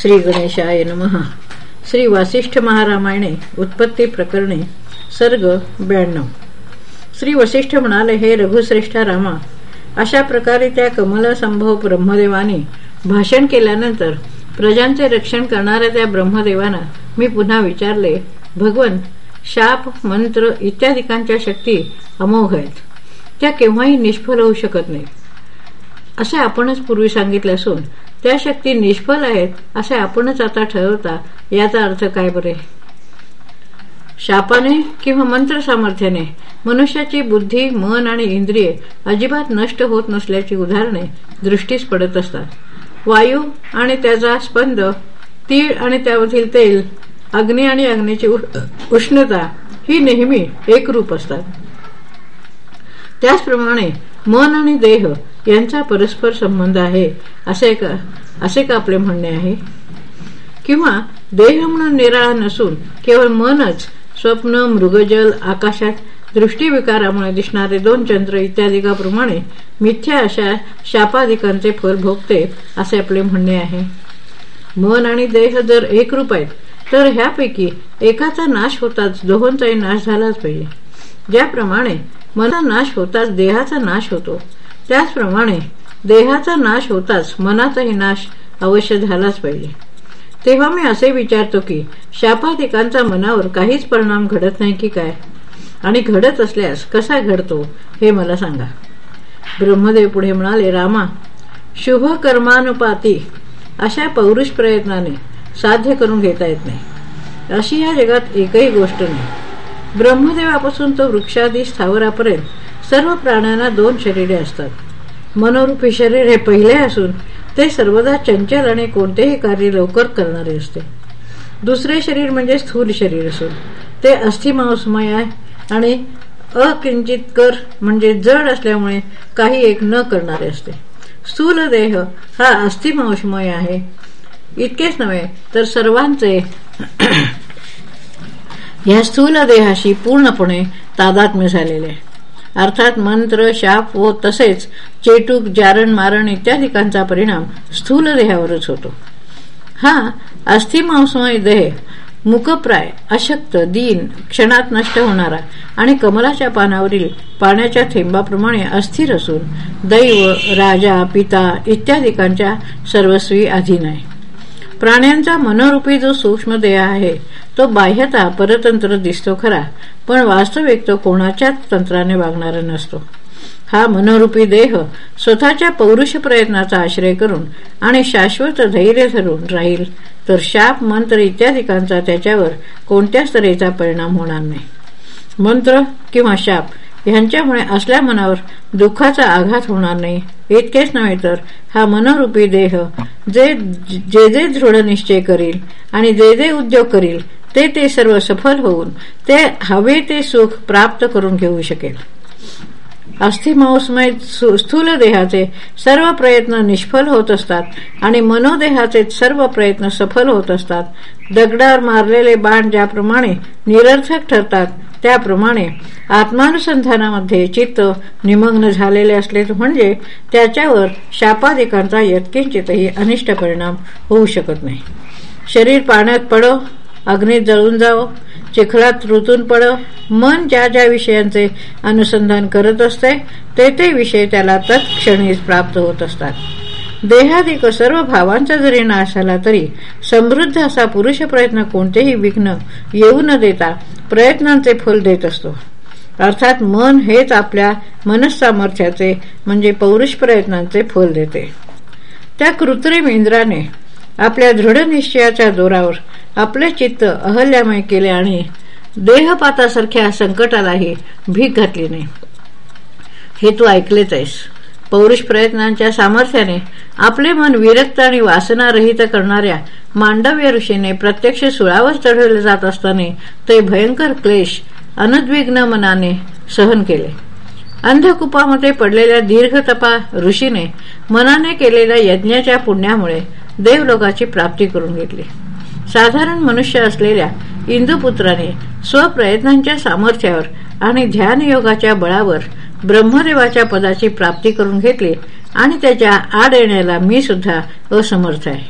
श्री गणेशाय नमहा श्री वासिष्ठ महारामायणे उत्पत्ती प्रकरणे सर्ग ब्याण्णव. श्री वसिष्ठ म्हणाले हे रघुश्रेष्ठा रामा अशा प्रकारे त्या कमलसंभव ब्रह्मदेवाने भाषण केल्यानंतर प्रजांचे रक्षण करणाऱ्या त्या ब्रह्मदेवांना मी पुन्हा विचारले भगवन शाप मंत्र इत्यादिकांच्या शक्ती अमोघ आहेत. त्या केव्हाही निष्फल होऊ शकत नाही असे आपणच पूर्वी सांगितले असून त्या शक्ती निष्फल आहेत असे आपणच आता ठरवता याचा अर्थ काय बरे? शापाने किंवा मंत्र सामर्थ्याने मनुष्याची बुद्धी मन आणि इंद्रिये अजिबात नष्ट होत नसल्याची उदाहरणे दृष्टीस पडत असतात. वायू आणि त्याचा स्पंद तीळ आणि त्यामधील तेल अग्नी आणि अग्नीची उष्णता ही नेहमी एकरूप असतात. त्याचप्रमाणे मन आणि देह यांचा परस्पर संबंध आहे असे का असे का आपले म्हणणे आहे. किंवा देह म्हणून निराळा नसून केवळ मनच स्वप्न मृगजल आकाशात दृष्टीविकारामुळे दिसणारे दोन चंद्र इत्यादिकाप्रमाणे मिथ्या अशा शापादिकांचे फल भोगते असे आपले म्हणणे आहे. मन आणि देह जर एकरूप आहेत तर ह्यापैकी एकाचा नाश होताच दोहोंचाही नाश झालाच पाहिजे. ज्याप्रमाणे मना नाश होताच देहाचा नाश होतो. त्याचप्रमाणे देहाचा नाश होताच मनाचाही नाश अवश्य झालाच पाहिजे. तेव्हा मी असे विचारतो की शापाधिकांचा मनावर काहीच परिणाम घडत नाही की काय? आणि घडत असल्यास कसा घडतो हे मला सांगा. ब्रह्मदेव पुढे म्हणाले रामा शुभ कर्मानुपाती अशा पौरुष प्रयत्नाने साध्य करून घेता येत नाही. अशी या जगात एकही गोष्ट नाही. ब्रह्मदेवापासून तो वृक्षादी स्थावरापर्यंत सर्व प्राण्यांना दोन शरीरे असतात. मनोरूपी शरीर हे पहिले असून ते सर्वदा चंचल आणि कोणतेही कार्य लवकर करणारे असते. दुसरे शरीर म्हणजे स्थूल शरीर असून ते अस्थिमांसमय आहे आणि अकिंचित कर म्हणजे जड असल्यामुळे काही एक न करणारे असते. स्थूल देह हा अस्थिमांसमय आहे. इतकेच नव्हे तर सर्वांचे या स्थूल देहाशी पूर्णपणे तादात्म्य झालेले आहे. अर्थात मंत्र शाप व तसेच चेटूक जारण मारण इत्यादिकांचा परिणाम स्थूल देहावरच होतो. हा अस्थिमांसमय देह मुकप्राय अशक्त दीन क्षणात नष्ट होणारा आणि कमलाच्या पानावरील पाण्याच्या थेंबाप्रमाणे अस्थिर असून दैव राजा पिता इत्यादिकांच्या सर्वस्वी अधीन आहे. प्राण्यांचा मनोरूपी जो सूक्ष्म देह आहे तो बाह्यता परतंत्र दिसतो खरा पण वास्तविक तो कोणाच्याच तंत्राने वागणारा नसतो. हा मनोरूपी देह स्वतःच्या पौरुष प्रयत्नाचा आश्रय करून आणि शाश्वत धैर्य धरून राहील तर शाप मंत्र इत्यादिकांचा त्याच्यावर कोणत्याच तऱ्हेचा परिणाम होणार नाही. मंत्र किंवा शाप ह्यांच्यामुळे असल्या मनावर दुःखाचा आघात होणार नाही. इतकेच नव्हे तर हा मनोरूपी देह जे जे जे दृढ निश्चय करील आणि जे जे उद्योग करील ते ते सर्व सफल होऊन ते हवे ते सुख प्राप्त करून घेऊ शकेल. अस्थिमौसमय स्थूल देहाचे सर्व प्रयत्न निष्फल होत असतात आणि मनोदेहाचे सर्व प्रयत्न सफल होत असतात. दगडावर मारलेले बाण ज्याप्रमाणे निरर्थक ठरतात त्याप्रमाणे आत्मानुसंधानामध्ये चित्त निमग्न झालेले असले म्हणजे त्याच्यावर शापादिकांचा यत्किंचितही अनिष्ट परिणाम होऊ शकत नाही. शरीर पाण्यात पडो अग्नीत जळून जावं चिखलात ऋतून पड मन ज्या ज्या विषयांचे अनुसंधान करत असते ते ते विषय त्याला तत्क्षणीच प्राप्त होत असतात. देहादिक सर्व भावांचा जरी नाश झाला तरी समृद्ध असा पुरुष प्रयत्न कोणतेही विघ्न येऊ न देता प्रयत्नांचे फल देत असतो. अर्थात मन हेच आपल्या मनसामर्थ्याचे म्हणजे पौरुष प्रयत्नांचे फल देते. त्या कृत्रिम इंद्राने आपल्या दृढ निश्चयाच्या जोरावर आपले चित्त अहल्यामय केले आणि देहपातासारख्या संकटालाही भीक घातली नाही. हे तू ऐकलेच आहेस. पौरुष प्रयत्नांच्या सामर्थ्याने आपले मन विरक्त आणि वासनारहित करणाऱ्या मांडव्य ऋषीने प्रत्यक्ष सुळावर चढवले जात असताना ते भयंकर क्लेश अनुद्विग्न मनाने सहन केले. अंधकुपामध्ये पडलेल्या दीर्घतपा ऋषीने मनाने केलेल्या यज्ञाच्या पुण्यामुळे देवलोकाची प्राप्ती करून घेतली. साधारण मनुष्य असलेल्या इंदुपुत्राने स्वप्रयत्नांच्या सामर्थ्यावर आणि ध्यानयोगाच्या बळावर ब्रह्मदेवाच्या पदाची प्राप्ती करून घेतली आणि त्याच्या आड येण्याला मी सुद्धा असमर्थ आहे.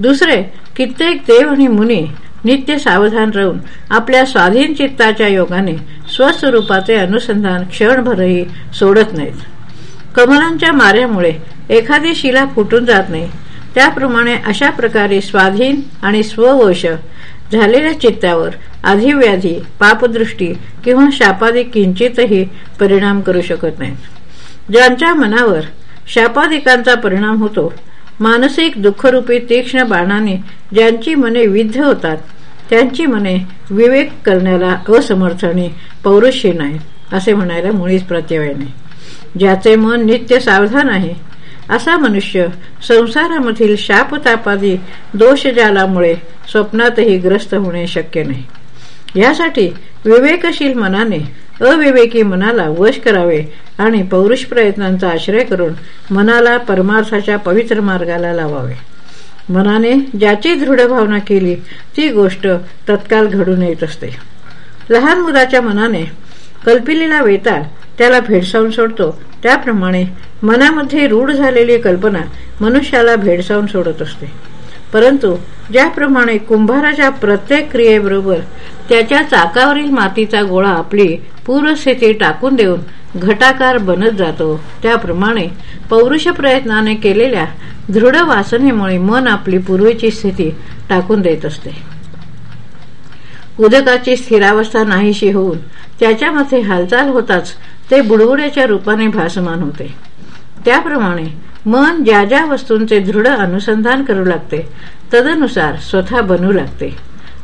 दुसरे कित्येक देव आणि मुनी नित्य सावधान राहून आपल्या स्वाधीन चित्ताच्या योगाने स्वस्वरूपाचे अनुसंधान क्षणभरही सोडत नाहीत. कमलांच्या माऱ्यामुळे एखादी शिला फुटून जात नाही. त्याप्रमाणे अशा प्रकारे स्वाधीन आणि स्ववश झालेल्या चित्तावर अधिव्याधी पापदृष्टी किंवा शापादिक किंचितही परिणाम करू शकत नाहीत. ज्यांच्या मनावर शापादिकांचा परिणाम होतो मानसिक दुःखरूपी तीक्ष्ण बाणाने ज्यांची मने विद्ध होतात त्यांची मने विवेक करण्याला असमर्थने पौरुष्य नाही असे म्हणायला मुळीच प्रत्यवय नाही. ज्याचे मन नित्य सावधान आहे असा मनुष्य संसारामधील शापतापादी दोषजालामुळे स्वप्नातही ग्रस्त होणे शक्य नाही. यासाठी विवेकशील मनाने अविवेकी मनाला वश करावे आणि पौरुष प्रयत्नांचा आश्रय करून मनाला परमार्थाच्या पवित्र मार्गाला लावावे. मनाने ज्याची दृढ भावना केली ती गोष्ट तत्काल घडून येत असते. लहान मुलाच्या मनाने कल्पिलेला वेताळ त्याला भेडसावून सोडतो त्याप्रमाणे मनामध्ये रूढ झालेली कल्पना मनुष्याला भेडसावून सोडत असते. परंतु ज्याप्रमाणे कुंभाराच्या प्रत्येक क्रियेबरोबर त्याच्या चाकावरील मातीचा गोळा आपली पूर्वस्थिती टाकून देऊन घटाकार बनत जातो त्याप्रमाणे पौरुष प्रयत्नाने केलेल्या दृढ वासनेमुळे मन आपली पूर्वीची स्थिती टाकून देत असते. उदकाची स्थिरावस्था नाहीशी होऊन त्याच्यामध्ये हालचाल होताच ते बुडबुड्याच्या रूपाने भासमान होते. त्याप्रमाणे मन ज्या ज्या वस्तूंचे दृढ अनुसंधान करू लागते तदनुसार स्वतः बनू लागते.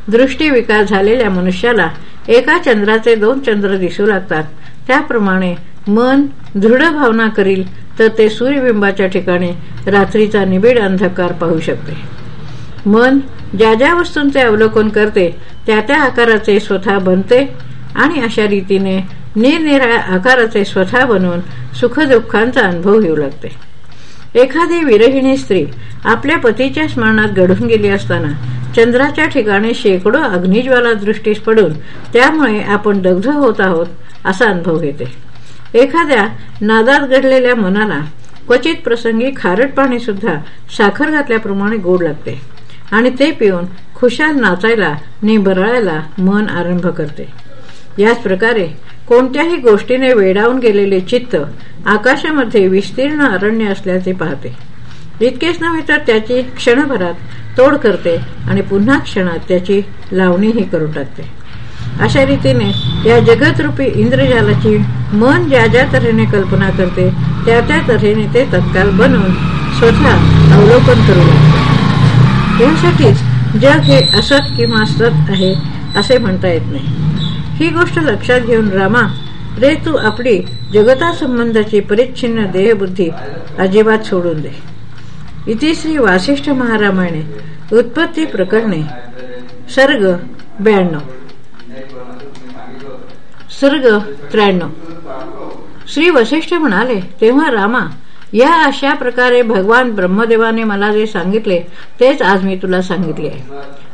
दृष्टीविकार झालेल्या मनुष्याला एका चंद्राचे दोन चंद्र दिसू लागतात. त्याप्रमाणे मन दृढ भावना करील तर ते सूर्यबिंबाच्या ठिकाणी रात्रीचा निबिड अंधकार पाहू शकते. मन ज्या ज्या वस्तूंचे अवलोकन करते त्या त्या आकाराचे स्वतः बनते आणि अशा रीतीने निरनिराळ्या आकाराचे स्वतः बनवून सुखदुःखांचा अनुभव घेऊ लागते. एखादी विरहिणी स्त्री आपल्या पतीच्या स्मरणात घडून गेली असताना चंद्राच्या ठिकाणी शेकडो अग्निज्वाला दृष्टीस पडून त्यामुळे आपण दग्ध होत आहोत असा अनुभव घेते. एखाद्या नादात घडलेल्या मनाला क्वचित प्रसंगी खारट पाणी सुद्धा साखर घातल्याप्रमाणे गोड लागते आणि ते पिऊन खुशाल नाचायला निबराळायला मन आरंभ करते. याच प्रकारे कोणत्याही गोष्टीने वेडावून गेलेले चित्त आकाशामध्ये विस्तीर्ण अरण्य असल्याचे पाहते. इतकेच नव्हे तर त्याची क्षणभरात तोड करते आणि पुन्हा क्षणात त्याची लावणीही करून टाकते. अशा रीतीने या जगतरूपी इंद्रजालाची मन ज्या ज्या तऱ्हेने कल्पना करते त्या त्या तऱ्हेने ते तत्काल बनवून स्वतः अवलोकन करू लागते. यासाठीच जग हे असत किंवा सत आहे असे म्हणता येत नाही. ही गोष्ट लक्षात घेऊन रामा रे तू आपली जगतासंबंधाची परिच्छिन्न देहबुद्धी अजिबात सोडून दे. इथे श्री वासिष्ठ महारामाने उत्पत्ती प्रकरणे सर्ग ब्याण्णव. सर्ग त्र्याण्णव. श्री वशिष्ठ म्हणाले तेव्हा रामा या अशा प्रकारे भगवान ब्रह्मदेवाने मला जे सांगितले तेच आज मी तुला सांगितले आहे.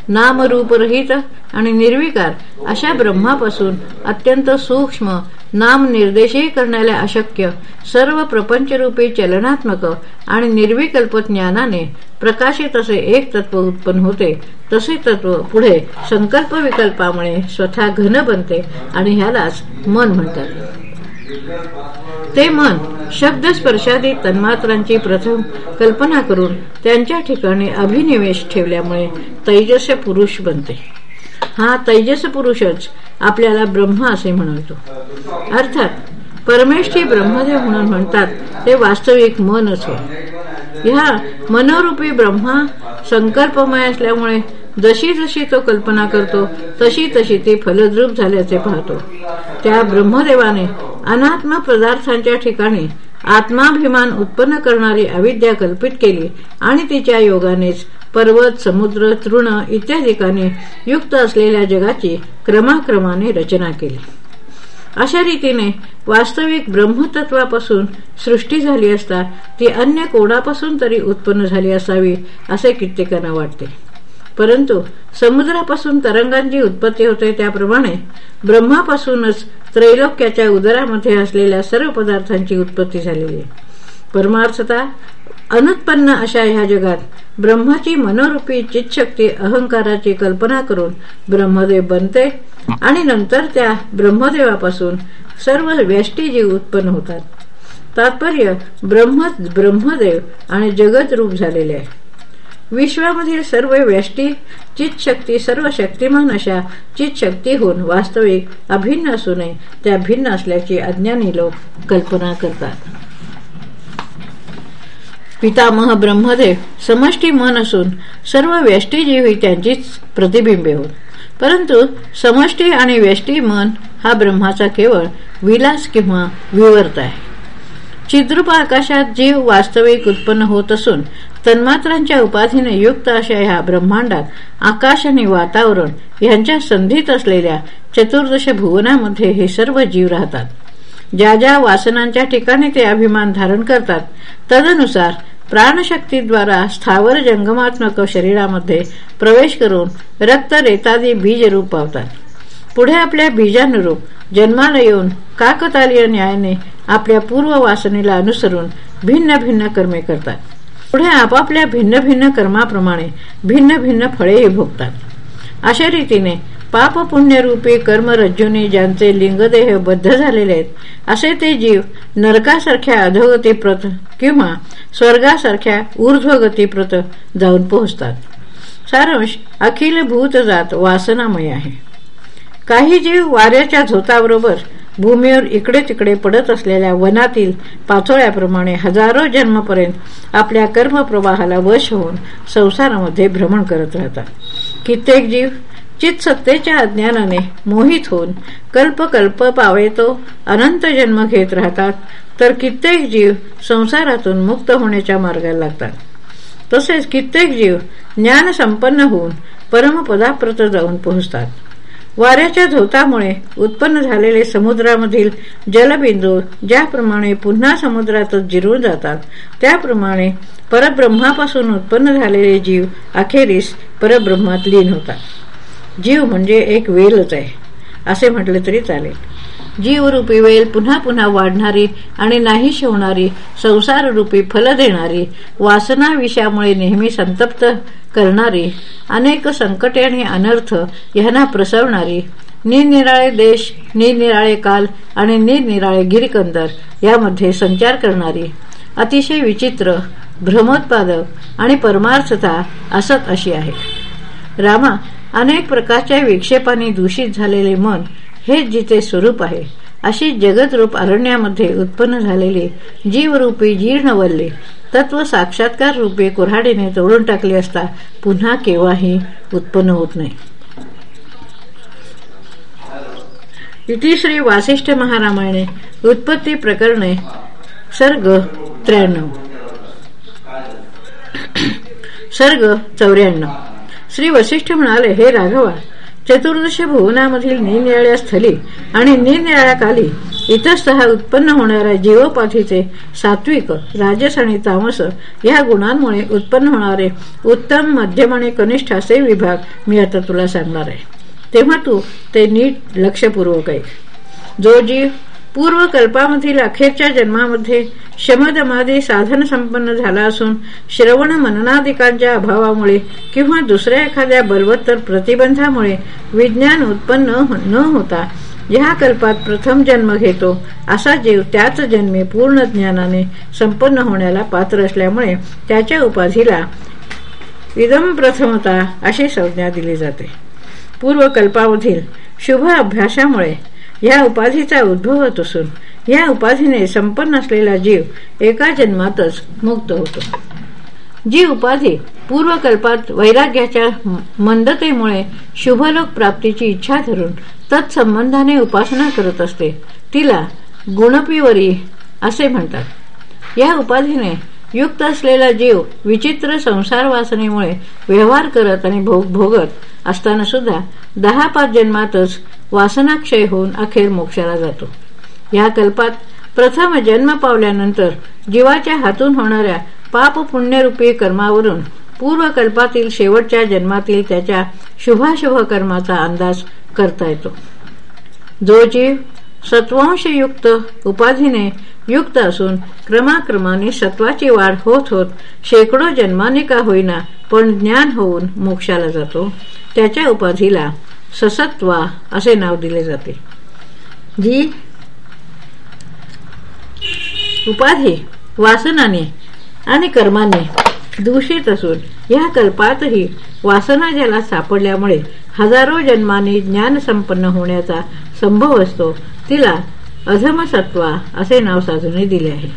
नामरूपरहित आणि निर्विकार अशा ब्रह्मापासून अत्यंत सूक्ष्म नाम निर्देशही करण्याला अशक्य सर्व प्रपंचरूपी चलनात्मक आणि निर्विकल्प ज्ञानाने प्रकाशित असे एक तत्व उत्पन्न होते. तसे तत्व पुढे संकल्प विकल्पामुळे स्वतः घन बनते आणि ह्यालाच मन म्हणतात. ते मन शब्दस्पर्शादी तन्मात्रांची प्रथम कल्पना करून त्यांच्या ठिकाणी अभिनिवेश ठेवल्यामुळे तैजस पुरुष बनते. हा तैजस पुरुषच आपल्याला ब्रह्म असे म्हणतो. अर्थात परमेष्ठी ब्रह्मदेव म्हणून म्हणतात ते वास्तविक मनच होय ह्या मनोरूपी ब्रह्मा संकल्पमय असल्यामुळे जशी जशी तो कल्पना करतो तशी तशी ती फलद्रूप झाल्याचे पाहतो. त्या ब्रह्मदेवाने अनात्म पदार्थांच्या ठिकाणी आत्माभिमान उत्पन्न करणारी अविद्या कल्पित केली आणि तिच्या योगानेच पर्वत समुद्र तृण इत्यादिकांनी युक्त असलेल्या जगाची क्रमाक्रमाने रचना केली. अशा रीतीने वास्तविक ब्रह्मतत्वापासून सृष्टी झाली असता ती अन्य कोणापासून तरी उत्पन्न झाली असावी असे कित्येकांना वाटते. परंतु समुद्रापासून तरंगांची उत्पत्ती होते त्याप्रमाणे ब्रह्मापासूनच त्रैलोक्याच्या उदरामध्ये असलेल्या सर्व पदार्थांची उत्पत्ती झालेली आहे. परमार्थता अनुत्पन्न अशा ह्या जगात ब्रह्माची मनोरूपी चितशक्ती अहंकाराची कल्पना करून ब्रह्मदेव बनते आणि नंतर त्या ब्रह्मदेवापासून सर्व व्यष्टी जीव उत्पन्न होतात. तात्पर्य ब्रह्म ब्रह्मदेव आणि जगत रूप झालेले आहे. विश्वामधील सर्व व्यष्टी चितशक्ती सर्व शक्तिमान अशा चितशक्ती होऊन वास्तविक अभिन्न असू नये त्या भिन्न असल्याची अज्ञानी लोक कल्पना करतात. पितामह ब्रह्मदेव समष्टी मन असून सर्व व्यष्टी जीवी त्यांचीच प्रतिबिंबे होत. परंतु समष्टी आणि व्यष्टी मन हा ब्रह्माचा केवळ विलास किंवा विवर्त आहे. चिद्रूप आकाशात जीव वास्तविक उत्पन्न होत असून तन्मात्रांच्या उपाधीने युक्त अशा ह्या ब्रह्मांडात आकाश आणि वातावरण यांच्या संधीत असलेल्या चतुर्दश भुवनामध्ये हे सर्व जीव राहतात. ज्या ज्या वासनांच्या ठिकाणी ते अभिमान धारण करतात तदनुसार प्राणशक्तीद्वारा स्थावर जंगमात्मक शरीरामध्ये प्रवेश करून रक्त रेतादी बीजरूप पावतात. पुढे आपल्या बीजानुरूप जन्माला येऊन काकतालीय न्यायाने आपल्या पूर्व वासनेला अनुसरून भिन्न भिन्न कर्मे करतात. पुढे आपापल्या भिन्न भिन्न कर्माप्रमाणे भिन्न भिन्न फळेही भोगतात. अशा रीतीने पाप पुण्यरूपी कर्मरज्जूने ज्यांचे लिंगदेह बद्ध झालेले आहेत असे ते जीव नरकासारख्या अधोगतीप्रत किंवा स्वर्गासारख्या ऊर्ध्वगतीप्रत जाऊन पोहोचतात. सारांश अखिल भूतजात वासनामय आहे. काही जीव वाऱ्याच्या झोताबरोबर भूमीवर इकडे तिकडे पडत असलेल्या वनातील पाचोळ्याप्रमाणे हजारो जन्मपर्यंत आपल्या कर्मप्रवाहाला वश होऊन संसारामध्ये भ्रमण करत राहतात. कित्येक जीव चितसत्तेच्या अज्ञानाने मोहित होऊन कल्प कल्प पावेतो अनंत जन्म घेत राहतात तर कित्येक जीव संसारातून मुक्त होण्याच्या मार्गाला लागतात. तसेच कित्येक जीव ज्ञान संपन्न होऊन परमपदाप्रत जाऊन पोहोचतात. वाऱ्याच्या धोतामुळे उत्पन्न झालेले समुद्रामधील जलबिंदू ज्याप्रमाणे पुन्हा समुद्रातच जिरून जातात त्याप्रमाणे परब्रह्मापासून उत्पन्न झालेले जीव अखेरीस परब्रह्मात लीन होतात. जीव म्हणजे एक वेलच आहे. असे म्हटले तरी चालेल. जीवरूपी वेल पुन्हा पुन्हा वाढणारी आणि नाहीशी होणारी संसाररूपी फल देणारी वासना विषयामुळे नेहमी संतप्त करणारी अनेक संकटे आणि अनर्थ यांना प्रसवणारी निरनिराळे देश निरनिराळे काल आणि निरनिराळे गिरकंदर यामध्ये संचार करणारी अतिशय विचित्र भ्रमोत्पादक आणि परमार्थता असत अशी आहे. रामा अनेक प्रकारच्या विक्षेपाने दूषित झालेले मन हेच जिथे स्वरूप आहे अशी जगतरूप अरण्यामध्ये उत्पन्न झालेली जीवरूपी जीर्णवल्ली तत्व साक्षात्कार रूपे कुऱ्हाडीने तोडून टाकले असता पुन्हा केव्हाही उत्पन्न होत नाही. इति श्री वासिष्ठ महारामायणे उत्पत्ती प्रकरणे सर्ग त्र्याण्णव. सर्ग चौऱ्याण्णव. श्री वसिष्ठ म्हणाले हे राघवा चतुर्दश भुवनामधील निरनिराळ्या स्थली आणि निरनिराळ्या काली इतस्तः उत्पन्न होणाऱ्या जीवपाथीचे सात्विक राजस आणि तामस या गुणांमुळे उत्पन्न होणारे उत्तम मध्यम आणि कनिष्ठ असे विभाग मी आता तुला सांगणार आहे. तेव्हा तू ते नीट लक्षपूर्वक आहे जो जीव पूर्व कल्पामधील अखेरच्या जन्मामध्ये शमदमादी साधन संपन्न झाला असून श्रवण मननादिकांच्या अभावामुळे किंवा दुसऱ्या एखाद्या बलवत्तर प्रतिबंधामुळे विज्ञान उत्पन्न हो- न होता ह्या कल्पात प्रथम जन्म घेतो असा जीव त्याच जन्मी पूर्ण ज्ञानाने संपन्न होण्याला पात्र असल्यामुळे त्याच्या उपाधीला इदम प्रथमता अशी संज्ञा दिली जाते. पूर्वकल्पामधील शुभ अभ्यासामुळे या उपाधीचा उद्भव होत असून या उपाधीने संपन्न असलेला जीव एका जन्मातच मुक्त होतो. जी उपाधी पूर्वकल्पात वैराग्याच्या मंदतेमुळे शुभलोक प्राप्तीची इच्छा धरून तत्संबंधाने उपासना करत असते तिला गुणपिवरी असे म्हणतात. या उपाधीने युक्त असलेला जीव विचित्र संसार वासनेमुळे व्यवहार करत आणि भोग भोगत असताना सुद्धा दहा पाच जन्मातच वासनाक्षय होऊन अखेर मोक्षाला जातो. या कल्पात प्रथम जन्म पावल्यानंतर जीवाच्या हातून होणाऱ्या पाप पुण्यरूपी कर्मावरून पूर्वकल्पातील शेवटच्या जन्मातील त्याच्या शुभाशुभ कर्माचा अंदाज करता येतो. जो जीव सत्वांशयुक्त उपाधीने युक्त असून क्रमाक्रमाने सत्वाची वाढ होत होत शेकडो जन्माने का होईना पण ज्ञान होऊन मोक्षाला जातो. त्याच्या उपाधीला ससत्वा असे नाव दिले जाते. जी उपाधी वासनाने आणि कर्माने दूषित असून या कल्पातही वासना ज्याला सापडल्यामुळे हजारो जन्माने ज्ञान संपन्न होण्याचा संभव असतो तिला अधमसत्वा असे नाव साधून दिले आहे.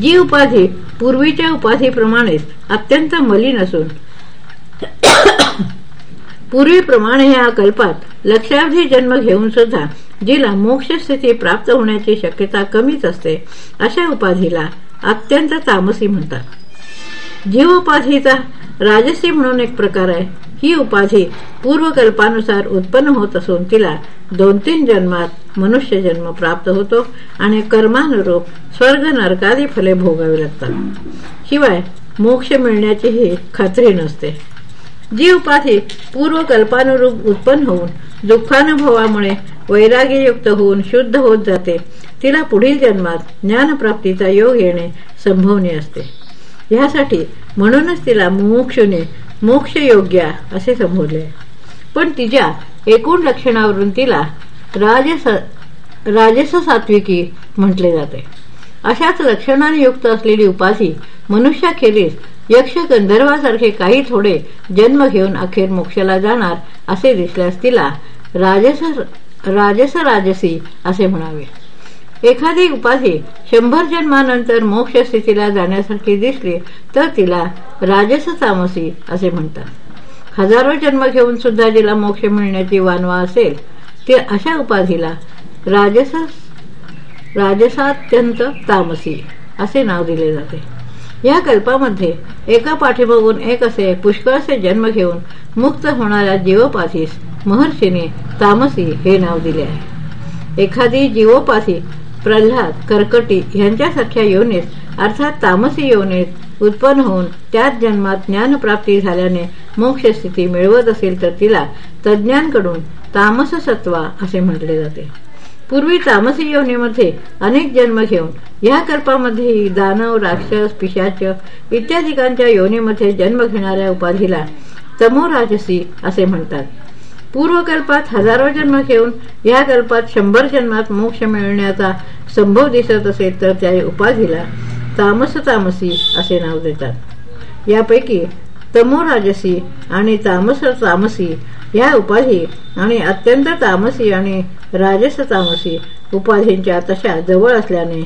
जी उपाधी पूर्वीच्या उपाधीप्रमाणेच अत्यंत मलिन असून पूर्वीप्रमाणे या कल्पात लक्षावधी जन्म घेऊन सुद्धा जिला मोक्ष स्थिती प्राप्त होण्याची शक्यता कमीच असते अशा उपाधीला अत्यंत तामसी म्हणतात. जीवोपाधीचा राजसी म्हणून एक प्रकार आहे. ही उपाधी पूर्वकल्पानुसार उत्पन्न होत असून तिला दोन तीन जन्मात मनुष्य जन्म प्राप्त होतो आणि कर्मानुरूप स्वर्ग नरकादी फले भोगावी लागतात. शिवाय मोक्ष मिळण्याचीही खात्री नसते. जी उपाधी पूर्वकल्पानुरूप उत्पन्न होऊन दुःखानुभवामुळे वैराग्ययुक्त होऊन शुद्ध होत जाते तिला पुढील जन्मात ज्ञानप्राप्तीचा योग येणे संभवनीय असते. ह्यासाठी म्हणूनच तिला मोक्षने मोक्षयोग्या असे संबोधले. पण तिच्या एकूण लक्षणावरून तिला राजस राजस सात्विकी म्हटले जाते. अशाच लक्षणाने युक्त असलेली उपासी मनुष्याखेरीज यक्ष गंधर्वासारखे काही थोडे जन्म घेऊन अखेर मोक्षाला जाणार असे दिसल्यास तिला राजस राजस राजसी असे म्हणावे. एखादी उपाधी शंभर जन्मानंतर मोक्ष स्थितीला जाण्यासारखी दिसली तर तिला राजस तामसी असे म्हणतात. हजारो जन्म घेऊन सुद्धा जिला मोक्ष मिळण्याची वानवा असेल ते अशा उपाधीला राजस राजसात्यंत तामसी असे नाव दिले जाते. या कल्पामध्ये एका पाठीमागून एक असे पुष्कळसे जन्म घेऊन मुक्त होणाऱ्या जीवोपाधीस महर्षीने तामसी हे नाव दिले आहे. एखादी जीवोपाधी प्रल्हाद कर्कटी यांच्यासारख्या योनेत अर्थात तामसी योनेत उत्पन्न होऊन त्याच जन्मात ज्ञानप्राप्ती झाल्याने मोक्ष स्थिती मिळवत असेल तर तिला तज्ज्ञांकडून तामस सत्वा असे म्हटले जाते. पूर्वी तामसी योनीमध्ये अनेक जन्म घेऊन या कल्पामध्येही दानव राक्षस पिशाच इत्यादिकांच्या योनीमध्ये जन्म घेणाऱ्या उपाधीला तमोराजसी असे म्हणतात. पूर्वकल्पात हजारो जन्म घेऊन या कल्पात शंभर जन्मात मोक्ष मिळण्याचा संभव दिसत असेल तर त्या उपाधीला तामस तामसी असे नाव देतात. यापैकी तमोराजसी आणि तामस तामसी या उपाधी आणि अत्यंत तामसी आणि राजस तामसी उपाधींच्या तशा जवळ असल्याने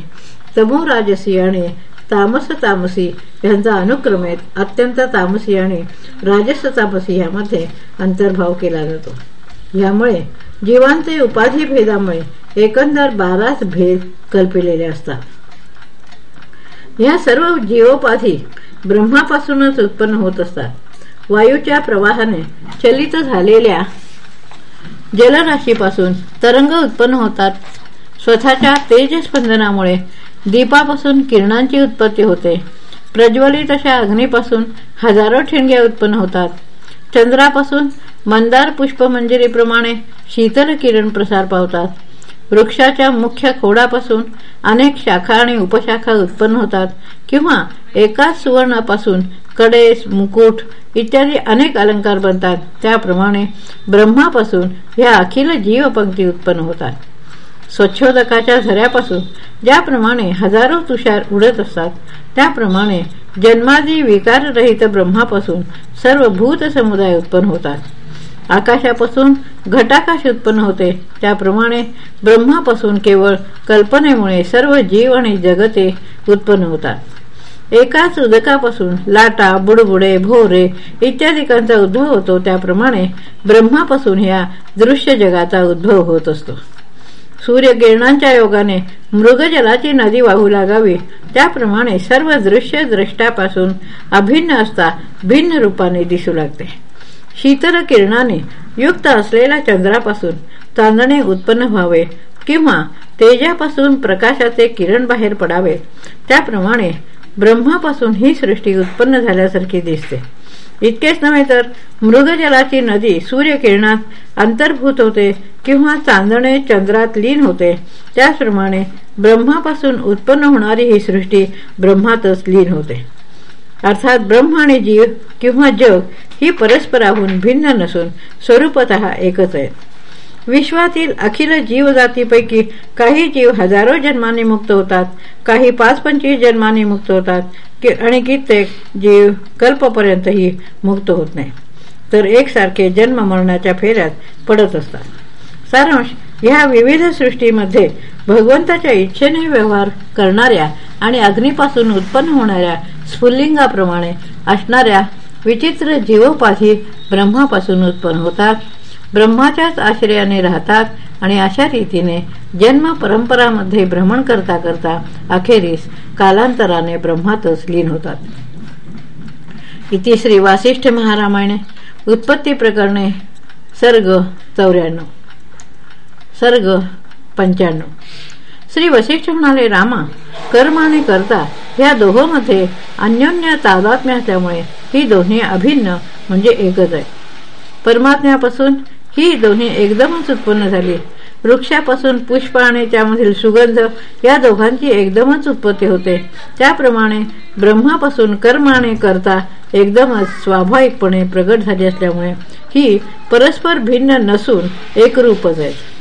तमोराजसी आणि तामस तामसी यांचा अनुक्रमे अत्यंत तामसी आणि राजस तामसी यामध्ये अंतर्भाव केला जातो. यामुळे जीवांचे उपाधी भेदामुळे एकंदर बाराच भेद कल्पिलेले असतात. या सर्व जीवोपाधी ब्रह्मापासूनच उत्पन्न होत असतात. वायूच्या प्रवाहाने चलित झालेल्या जलराशीपासून तरंग उत्पन्न होतात. स्वतःच्या तेजस्पंदनामुळे दीपापासून किरणांची उत्पत्ती होते. प्रज्वलित अशा अग्नीपासून हजारो ठिणग्या उत्पन्न होतात. चंद्रापासून मंदार पुष्पमंजरीप्रमाणे शीतल किरण प्रसार पावतात. वृक्षाच्या मुख्य खोडापासून अनेक शाखा आणि उपशाखा उत्पन्न होतात किंवा एकाच सुवर्णापासून कडेस मुकुट इत्यादी अनेक अलंकार बनतात. त्याप्रमाणे ब्रह्मापासून ह्या अखिल जीवपंक्ती उत्पन्न होतात. स्वच्छोदकाच्या झऱ्यापासून ज्याप्रमाणे हजारो तुषार उडत असतात त्याप्रमाणे जन्मादी विकाररहित ब्रह्मापासून सर्व भूत समुदाय उत्पन्न होतात. आकाशापासून घटाकाश उत्पन्न होते त्याप्रमाणे ब्रह्मापासून केवळ कल्पनेमुळे सर्व जीव आणि जगते उत्पन्न होतात. एकाच उदकापासून लाटा बुडबुडे भोरे इत्यादिकांचा उद्भव होतो त्याप्रमाणे ब्रह्मापासून ह्या दृश्य जगाचा उद्भव होत असतो. सूर्यकिरणांच्या योगाने मृगजलाची नदी वाहू लागावी. त्याप्रमाणे सर्व दृश्य द्रष्टापासून अभिन्न असता भिन्न रूपाने दिसू लागते. शीतल किरणाने युक्त असलेल्या चंद्रापासून चांदणे उत्पन्न व्हावे किंवा तेजापासून प्रकाशाचे किरण बाहेर पडावे. त्याप्रमाणे ब्रह्मापासून ही सृष्टी उत्पन्न झाल्यासारखी दिसते. इतकेच नव्हे तर मृगजलाची नदी सूर्यकिरणात अंतर्भूत होते किंवा चांदणे चंद्रात लीन होते. त्याचप्रमाणे ब्रह्मापासून उत्पन्न होणारी ही सृष्टी ब्रह्मातच लीन होते. अर्थात ब्रह्म आणि जीव किंवा जग ही परस्पराहून भिन्न नसून स्वरूपत एकच आहेत. विश्वातील अखिल जीवजातीपैकी काही जीव हजारो जन्माने मुक्त होतात काही पाच पंचवीस जन्माने मुक्त होतात आणि कित्येक जीव कल्पपर्यंतही मुक्त होत नाही. तर एकसारखे जन्म मरणाच्या फेऱ्यात पडत असतात. सारांश ह्या विविध सृष्टीमध्ये भगवंताच्या इच्छेने व्यवहार करणाऱ्या आणि अग्नीपासून उत्पन्न होणाऱ्या स्फुल्लिंगाप्रमाणे असणाऱ्या विचित्र जीवोपाधी ब्रह्मापासून उत्पन्न होतात ब्रह्माच्याच आश्रयाने राहतात आणि अशा रीतीने जन्म परंपरामध्ये भ्रमण करता करता अखेरीस कालांतराने ब्रह्मातच लीन होतात. इतिश्री वासिष्ठ महारामायणे उत्पत्ती प्रकरणे सर्ग चौऱ्याण्णव. सर्ग पंच्याण्णव. श्री वशिष्ठ म्हणाले रामा कर्म आणि कर्ता या दोहोमध्ये अन्योन्य तादात्म्य असल्यामुळे ही दोन्ही अभिन्न म्हणजे एकच आहे. परमात्म्यापासून ही दोन्ही एकदमच उत्पन्न झाली. वृक्षापासून पुष्प आणि त्यामधील सुगंध या दोघांची एकदमच उत्पत्ती होते. त्याप्रमाणे ब्रह्मापासून कर्म आणि कर्ता एकदमच स्वाभाविकपणे प्रगट झाली असल्यामुळे ही परस्पर भिन्न नसून एकरूपच आहे.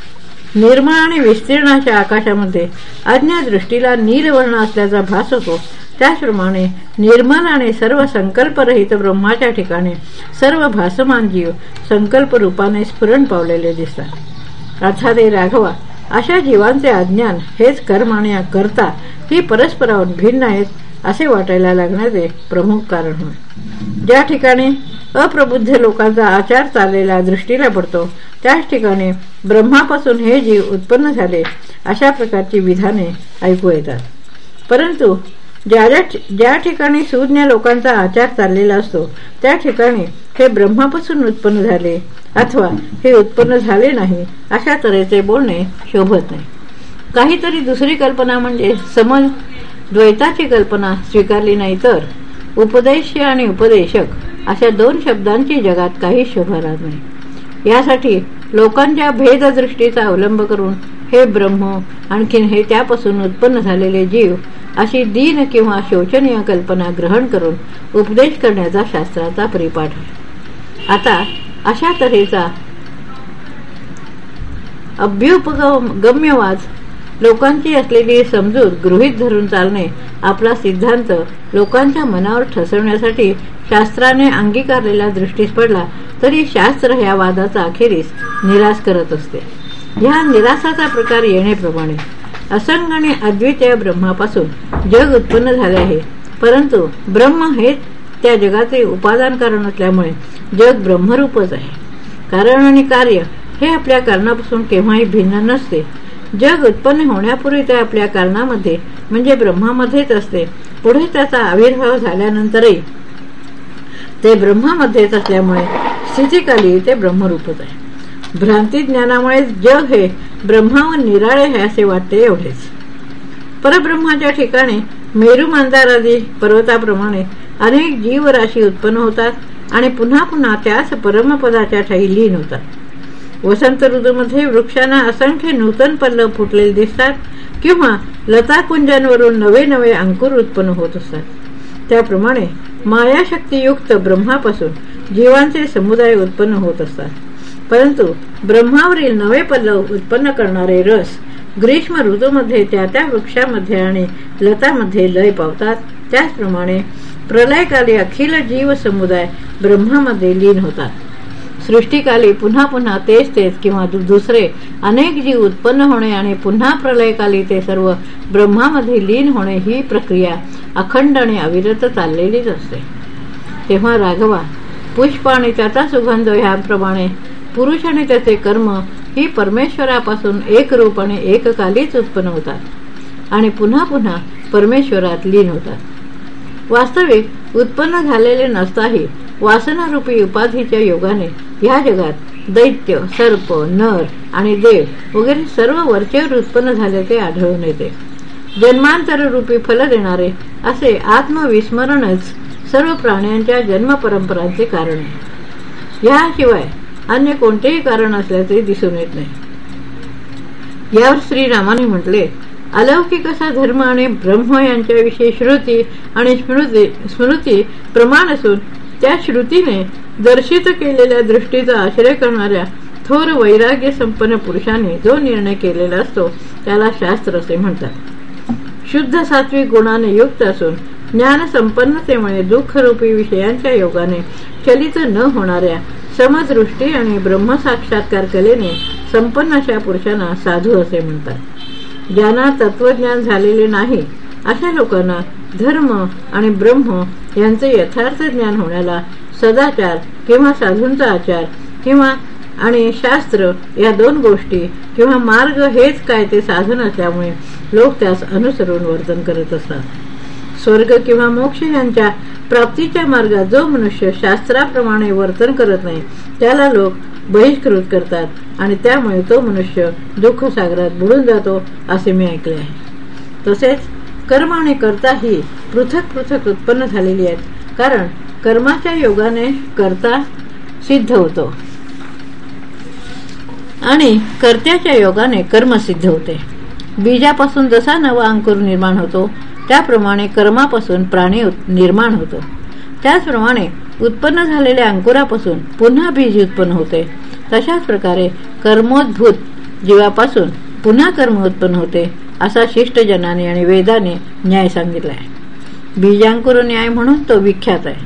निर्मळ आणि विस्तीर्णाच्या आकाशामध्ये अज्ञा दृष्टीला नीलवर्ण असल्याचा भास होतो. त्याचप्रमाणे निर्मल आणि सर्व संकल्परहित ब्रह्माच्या ठिकाणी सर्व भासमान जीव संकल्प रूपाने स्फुरण पावलेले दिसतात. अर्थात हे राघवा अशा जीवांचे अज्ञान हेच कर्म आणि करता ही परस्पराहून भिन्न आहेत असे वाटायला लागण्याचे प्रमुख कारण होय. ज्या ठिकाणी अप्रबुद्ध लोकांचा आचार चाललेला दृष्टीला पडतो त्याच ठिकाणी ब्रह्मापासून हे जीव उत्पन्न झाले अशा प्रकारची विधाने ऐकू येतात. परंतु ज्या ज्या ठिकाणी सुज्ञ लोकांचा आचार चाललेला असतो त्या ठिकाणी हे ब्रह्मापासून उत्पन्न झाले अथवा हे उत्पन्न झाले नाही अशा तऱ्हेचे बोलणे शोभत नाही. काहीतरी दुसरी कल्पना म्हणजे समज द्वैताची कल्पना स्वीकारली नाही तर उपदेश आणि उपदेशक अशा दोन शब्दांची जगात काही शोभा राहत नाही. यासाठी लोकांच्या भेददृष्टीचा अवलंब करून हे ब्रह्म आणखीन हे त्यापासून उत्पन्न झालेले जीव अशी दीन किंवा शोचनीय कल्पना ग्रहण करून उपदेश करण्याचा शास्त्राचा परिपाठ आता अशा तऱ्हेचा अभ्युपगम्यवाद लोकांची असलेली समजूत गृहीत धरून चालणे आपला सिद्धांत लोकांच्या मनावर ठसवण्यासाठी शास्त्राने अंगीकारलेला दृष्टीस पडला तरी शास्त्र ह्या वादाचा अखेरीस निराश करत असते. ह्या निराशाचा प्रकार येण्याप्रमाणे असंग आणि अद्वितीय ब्रह्मापासून जग उत्पन्न झाले आहे. परंतु ब्रह्म हे त्या जगाचे उपादान कारण असल्यामुळे जग ब्रह्मरूपच आहे. कारण आणि कार्य हे आपल्या कारणापासून केव्हाही भिन्न नसते. जग उत्पन्न होण्यापूर्वी ते आपल्या कारणामध्ये म्हणजे ब्रह्मामध्येच असते पुढे त्याचा आविर्भाव झाल्यानंतरही. ते ब्रह्मामध्येच असल्यामुळे स्थितीकाली ते ब्रह्मरूपच आहे. भ्रांती ज्ञानामुळे जग हे ब्रह्मावर निराळे आहे असे वाटते एवढेच. परब्रह्माच्या ठिकाणी मेरू मंदारादी पर्वताप्रमाणे अनेक जीवराशी उत्पन्न होतात आणि पुन्हा पुन्हा त्याच परमपदाच्या ठाई लीन होतात. वसंत ऋतूमध्ये वृक्षांना असंख्य नूतन पल्लव फुटलेले दिसतात किंवा लताकुंजांवरून नवे नवे अंकुर उत्पन्न होत असतात. त्याप्रमाणे मायाशक्तीयुक्त ब्रह्मापासून जीवांचे समुदाय उत्पन्न होत असतात. परंतु ब्रह्मावरील नवे पल्लव उत्पन्न करणारे रस ग्रीष्म ऋतूमध्ये त्या त्या वृक्षामध्ये आणि लतामध्ये लय पावतात. त्याचप्रमाणे प्रलयकाली अखिल जीव समुदाय ब्रह्मामध्ये लीन होतात. सृष्टीकाली पुन्हा पुन्हा तेच तेच किंवा दुसरे अनेक जीव उत्पन्न होणे आणि पुन्हा प्रलयकाली ते सर्व ब्रह्मामध्ये लीन होणे ही प्रक्रिया अखंड आणि अविरत चाललेलीच असते. तेव्हा राघवा पुष्प आणि त्याचा सुगंध ह्याप्रमाणे पुरुष आणि त्याचे कर्म ही परमेश्वरापासून एक रूप आणि एककालीच उत्पन्न होतात आणि पुन्हा पुन्हा परमेश्वरात लीन होतात. वास्तविक उत्पन्न झालेले नसताही वासनारूपी उपाधीच्या योगाने ह्या जगात दैत्य सर्प नर आणि देव वगैरे सर्व वरचेवर उत्पन्न झाल्याचे आढळून येते. जन्मांतर रूपी फल देणारे असे आत्मविस्मरणच सर्व प्राण्यांच्या जन्म परंपरांचे कारण आहे. याशिवाय अन्य कोणतेही कारण असल्याचे दिसून येत नाही. यावर श्रीरामाने म्हटले अलौकिक असा धर्म आणि ब्रह्म यांच्याविषयी श्रुती आणि स्मृती स्मृती प्रमाण असून त्या श्रुतीने दर्शित केलेल्या दृष्टीचा आश्रय करणाऱ्या थोर वैराग्य संपन्न पुरुषाने जो निर्णय केलेला असतो त्याला शास्त्र असे म्हणतात. शुद्ध सात्विक गुणाने युक्त असून ज्ञान संपन्नतेमुळे दुःखरूपी विषयांच्या योगाने चलित न होणाऱ्या समदृष्टी आणि ब्रह्मसाक्षात्कार कलेने संपन्न अशा पुरुषांना साधू असे म्हणतात. ज्यांना तत्वज्ञान झालेले नाही अशा लोकांना धर्म आणि ब्रह्म यांचे यथार्थ ज्ञान होण्याला सदाचार किंवा साधूंचा आचार किंवा आणि शास्त्र या दोन गोष्टी किंवा मार्ग हेच काय ते साधन असल्यामुळे लोक त्यास अनुसरून वर्तन करत असतात. स्वर्ग किंवा मोक्ष यांच्या प्राप्तीच्या मार्गात जो मनुष्य शास्त्राप्रमाणे वर्तन करत नाही त्याला लोक बहिष्कृत करतात आणि त्यामुळे तो मनुष्य दुःख सागरात बुडून जातो असे मी ऐकले आहे. तसेच कर्म आणि कर्ता ही पृथक पृथक उत्पन्न झालेली आहेत कारण कर्माच्या योगाने कर्ता सिद्ध होतो. आणि कर्त्याच्या योगाने कर्म सिद्ध होते. बीजापासून जसा नवा अंकुर निर्माण होतो त्याप्रमाणे कर्मापासून प्राणी निर्माण होतो. त्याचप्रमाणे उत्पन्न झालेल्या अंकुरापासून पुन्हा बीज उत्पन्न होते. तशाच प्रकारे कर्मोद्भूत जीवापासून पुन्हा कर्म उत्पन्न होते असा शिष्टजनाने आणि वेदाने न्याय सांगितला आहे. बीजांकुर न्याय म्हणून तो विख्यात आहे.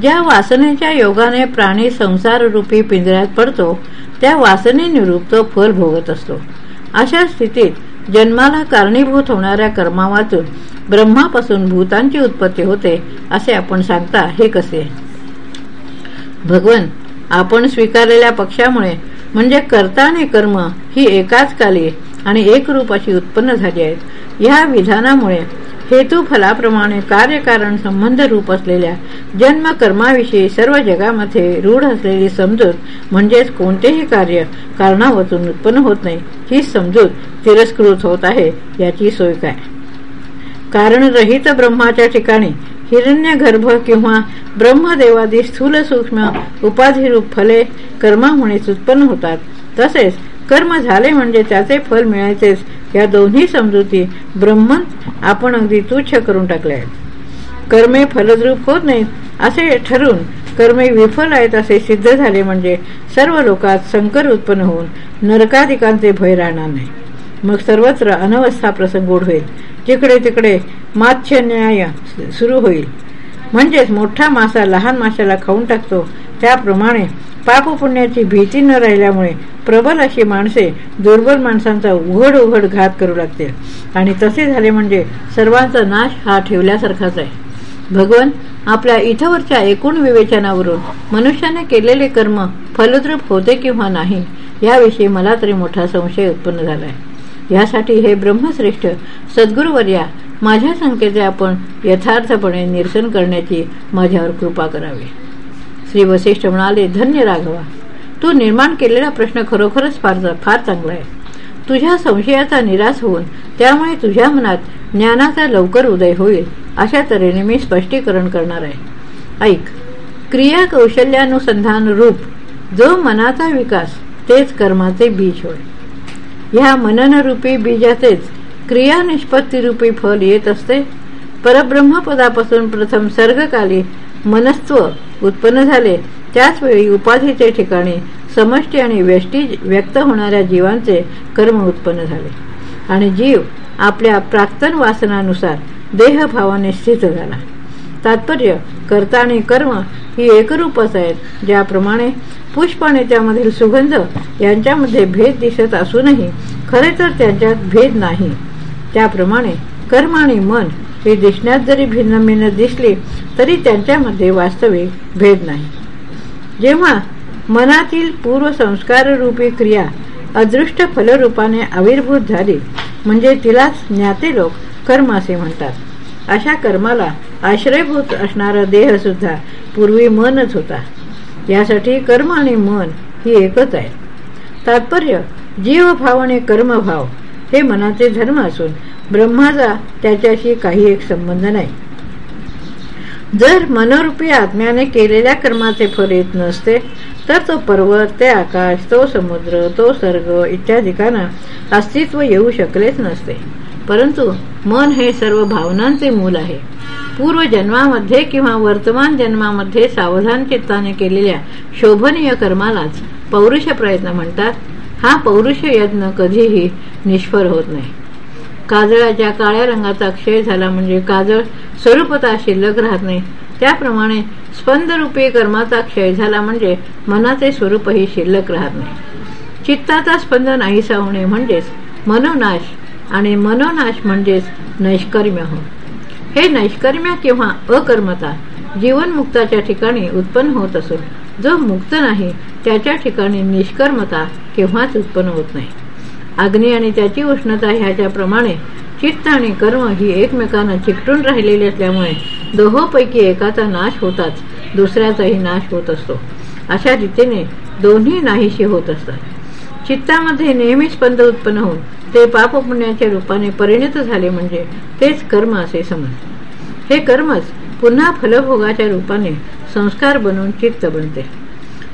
ज्या वासनेच्या योगाने प्राणी संसार रूपी पिंजऱ्यात पडतो त्या वासनेनिरूप तो फल भोगत असतो. अशा स्थितीत जन्माला कारणीभूत होणाऱ्या कर्मा वाचून ब्रह्मापासून भूतांची उत्पत्ती होते असे आपण सांगता हे कसे? भगवन आपण स्वीकारलेल्या पक्षामुळे म्हणजे कर्ता आणि कर्म ही एकाच काली आणि एक रूप अशी उत्पन्न झाली आहेत. या विधानामुळे हेतू फलाप्रमाणे कार्यकारण संबंध रूप असलेल्या जन्म कर्माविषयी सर्व जगामध्ये रूढ असलेली समजूत म्हणजेच कोणतेही कार्य कारणावरून उत्पन्न होत नाही ही समजूत तिरस्कृत होत आहे याची सोय काय? कारणरहित ब्रह्माच्या ठिकाणी हिरण्य गर्भ किंवा ब्रह्मदेवादी स्थूल सूक्ष्म उपाधिरूप फले कर्मामुळेच उत्पन्न होतात. तसेच कर्म झाले म्हणजे त्याचे फल मिळायचेच. या दोन्ही समजुती ब्रह्मन आपण अगदी तुच्छ करून टाकले आहेत. कर्मे फलद्रूप होत नाहीत असे ठरून कर्मे विफल आहेत असे सिद्ध झाले म्हणजे सर्व लोकात संकर उत्पन्न होऊन नरकाधिकांचे भय राहणार नाही. मग सर्वत्र अनवस्था प्रसंग होईल जिकडे तिकडे मात्स्य न्याय सुरू होईल. म्हणजेच मोठा मासा लहान माशाला खाऊन टाकतो. त्याप्रमाणे पापपुण्याची भीती न राहिल्यामुळे प्रबल अशी माणसे दुर्बल माणसांचा उघड उघड घात करू लागतील आणि तसे झाले म्हणजे सर्वांचा नाश हा ठेवल्यासारखाच आहे. भगवान आपल्या इथवरच्या एकूण विवेचनावरून मनुष्याने केलेले कर्म फलद्रूप होते किंवा नाही याविषयी मला तरी मोठा संशय उत्पन्न झाला आहे यासाठी हे ब्रह्मश्रेष्ठ सद्गुरुवर्या माझ्या संकेते आपण यथार्थपणे निरसन करण्याची माझ्यावर कृपा करावी. श्री वसिष्ठ म्हणाले धन्य राघवा तू निर्माण केलेला प्रश्न खरोखरच फार फार चांगला आहे. तुझ्या संशयाचा निराश होऊन त्यामुळे तुझ्या मनात ज्ञानाचा लवकर उदय होईल अशा तऱ्हेने मी स्पष्टीकरण करणार आहे. ऐक क्रिया कौशल्यानुसंधान रूप जो मनाचा विकास तेच कर्माचे बीज होय. ह्या मननरूपी बीजाचेच क्रियानिष्पत्तीरूपी फल येत असते. परब्रह्मपदापासून प्रथम सर्गकाली मनस्त्व उत्पन्न झाले. त्याच वेळी उपाधीचे ठिकाणी समष्टी आणि व्यष्टी व्यक्त होणाऱ्या जीवांचे कर्म उत्पन्न झाले. आणि जीव आपल्या प्राक्तन वासनानुसार देहभावाने स्थित झाला. तात्पर्य कर्ता आणि कर्म ही एकरूपच आहेत ज्याप्रमाणे पुष्प आणि त्यामधील सुगंध यांच्यामध्ये भेद दिसत असूनही खरे तर त्यांच्यात भेद नाही. त्याप्रमाणे कर्म आणि मन हे दिसण्यात जरी भिन्न भिन्न दिसले तरी त्यांच्यामध्ये वास्तविक भेद नाही. जेव्हा मनातील पूर्वसंस्काररूपी क्रिया अदृष्ट फलरूपाने आविर्भूत झाली म्हणजे तिलाच ज्ञाते लोक कर्म असे म्हणतात. अशा कर्माला आश्रयभूत असणारा देह सुद्धा पूर्वी मनच होता. यासाठी कर्म आणि मन ही एकच आहे. तात्पर्य जीवभाव आणि कर्मभाव हे मनाचे धर्म असून ब्रह्माचा त्याच्याशी काही एक संबंध नाही. जर मनोरूपी आत्म्याने केलेल्या कर्माचे फल येत नसते तर तो पर्वत ते आकाश तो समुद्र तो सर्ग इत्यादिकांना अस्तित्व येऊ शकलेच नसते. परंतु मन हे सर्व भावनांचे मूल आहे. पूर्व जन्मामध्ये किंवा वर्तमान जन्मामध्ये सावधान चित्ताने केलेल्या शोभनीय कर्मालाच पौरुष प्रयत्न म्हणतात. हा पौरुष यत्न कधीही निष्फळ होत नाही. काजळाच्या काळ्या रंगाचा क्षय झाला म्हणजे काजळ स्वरूपता शिल्लक राहत नाही. त्याप्रमाणे स्पंदरूपी कर्माचा क्षय झाला म्हणजे मनाचे स्वरूपही शिल्लक राहत नाही. चित्ताचा स्पंद नाहीसा होणे म्हणजेच मनोनाश आणि मनोनाश म्हणजेच नैष्कर्म्य हो हे नैष्कर्म्य किंवा अकर्मता जीवनमुक्ताच्या ठिकाणी उत्पन्न होत असून जो मुक्त नाही त्याच्या ठिकाणी निष्कर्मता केव्हाच उत्पन्न होत नाही. अग्नी आणि त्याची उष्णता ह्याच्याप्रमाणे चित्त आणि कर्म ही एकमेकांना चिकटून राहिलेली असल्यामुळे दोहोपैकी एकाचा नाश होताच दुसऱ्याचाही नाश होत असतो. अशा रीतीने दोन्ही नाहीशी होत असतात. चित्तामध्ये नेहमी स्पंद उत्पन्न होऊन ते पापपुण्याच्या रूपाने परिणत झाले म्हणजे तेच कर्म असे समज. हे कर्मच पुन्हा फलभोगाच्या रूपाने संस्कार बनून चित्त बनते.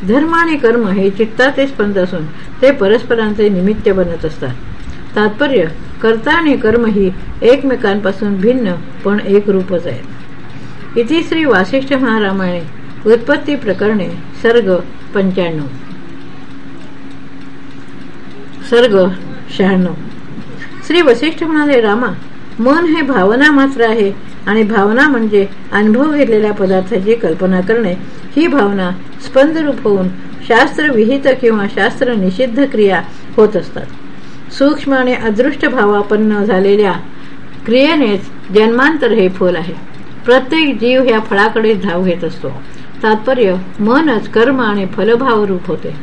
धर्म आणि कर्म हे चित्ताचे स्पंद असून ते परस्परांचे निमित्त बनत असतात. तात्पर्य कर्ता आणि कर्म ही एकमेकांपासून भिन्न पण एक रूपच आहेत. इति श्री वासिष्ठ महारामाने उत्पत्ती प्रकरणे सर्ग पंच्याण्णव. सर्ग शहाण्णव. श्री वशिष्ठ म्हणाले रामा मन हे भावना मात्र आहे आणि भावना म्हणजे अनुभव घेतलेल्या पदार्थाची कल्पना करणे ही भावना स्पंदरूप होऊन शास्त्र विहित किंवा शास्त्र निषिद्ध क्रिया होत असतात. सूक्ष्म आणि अदृष्ट भावापन्न झालेल्या क्रियेनेच जन्मांतर हे फल आहे. प्रत्येक जीव ह्या फळाकडे धाव घेत असतो. तात्पर्य मनच कर्म आणि फलभाव रूप होते.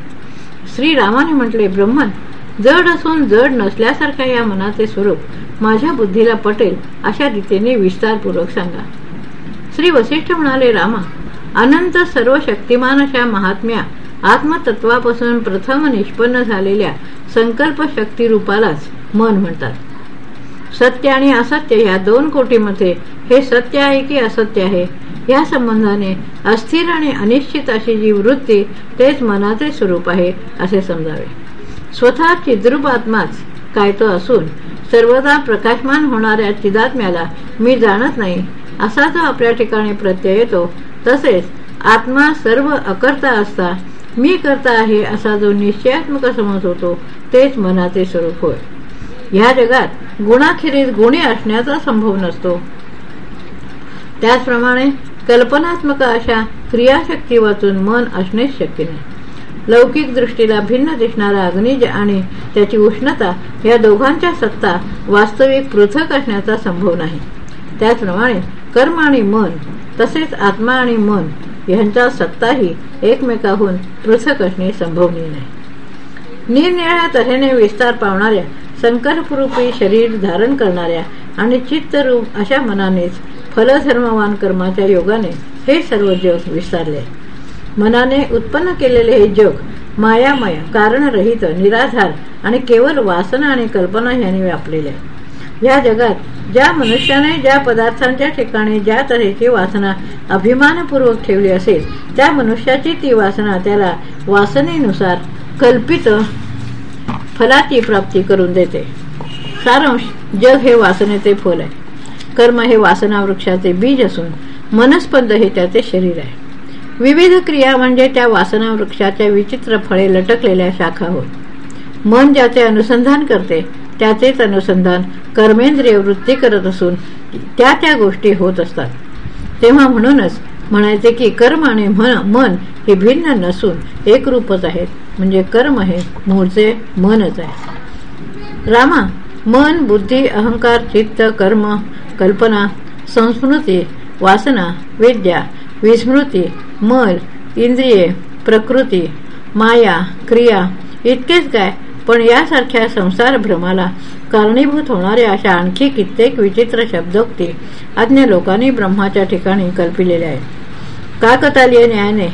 श्रीरामाने म्हटले ब्रह्मन जड असून जड नसल्यासारख्या या मनाचे स्वरूप माझ्या बुद्धीला पटेल अशा रीतीने विस्तारपूर्वक सांगा. श्री वसिष्ठ म्हणाले रामा अनंत सर्व शक्तिमान अशा महात्म्या आत्मतत्वापासून प्रथम निष्पन्न झालेल्या संकल्प शक्ती रूपालाच मन म्हणतात. सत्य आणि असत्य या दोन कोटीमध्ये हे सत्य आहे की असत्य आहे? या संबंधाने अस्थिर आणि अनिश्चित अशी जी वृत्ती तेच मनाचे स्वरूप आहे असे समजावे. स्वतः चिद्रूप आत्माच काय तो असून सर्वदा प्रकाशमान होणाऱ्या चिदात्म्याला मी जाणत नाही. असा जो आपल्या ठिकाणी प्रत्यय येतो. तसेच आत्मा सर्व अकर्ता असता. मी करता आहे असा जो निश्चयात्मक समज होतो तेच मनाचे स्वरूप होय. ह्या जगात गुणाखेरीज गुणी असण्याचा संभव नसतो. त्याचप्रमाणे कल्पनात्मक अशा क्रियाशक्ती वाचून मन असणेच शक्य नाही. लौकिक दृष्टीला भिन्न दिसणारा अग्निज आणि त्याची उष्णता या दोघांच्या सत्ता वास्तविक पृथक असण्याचा संभव नाही. त्याचप्रमाणे कर्म आणि मन तसेच आत्मा आणि मन यांच्या सत्ताही एकमेकाहून पृथक असणे संभवनीय नाही. निरनिळ्या तऱ्हेने विस्तार पावणाऱ्या संकल्परूपी शरीर धारण करणाऱ्या आणि चित्तरूप अशा मनानेच फलधर्मवान कर्माच्या योगाने हे सर्व जग विस्तारले मनाने उत्पन्न केलेले हे जग मायामय कारणरहित निराधार आणि केवळ वासना आणि कल्पना यांनी व्यापलेले या जगात ज्या मनुष्याने ज्या पदार्थांच्या ठिकाणी ज्या तऱ्हेची वासना अभिमानपूर्वक ठेवली असेल त्या मनुष्याची ती वासना त्याला वासनेनुसार कल्पित फलाची प्राप्ती करून देते. सारांश जग हे वासनेचे फल आहे. कर्म हे वासना वृक्षाचे बीज असून मनस्पंद हे त्याचे शरीर आहे. विविध क्रिया म्हणजे त्या वासना वृक्षाच्या विचित्र फळे लटकलेल्या शाखा होत. मन ज्याचे अनुसंधान करते त्याचेच अनुसंधान कर्मेंद्रिय वृत्ती करत असून त्या त्या गोष्टी होत असतात. तेव्हा म्हणूनच म्हणायचे की कर्म आणि मन हे भिन्न नसून एक रूपच आहेत. म्हणजे कर्म हे मूळचे मनच आहे. रामा मन बुद्धी अहंकार चित्त कर्म कल्पना संस्मृती वासना विद्या विस्मृती मल इंद्रिये प्रकृती माया क्रिया इतकेच काय? पण यासारख्या संसार भ्रमाला कारणीभूत होणाऱ्या अशा आणखी कित्येक विचित्र शब्दोक्ती अज्ञ लोकांनी ब्रह्माच्या ठिकाणी कल्पिलेल्या आहेत. काकतालीय न्यायाने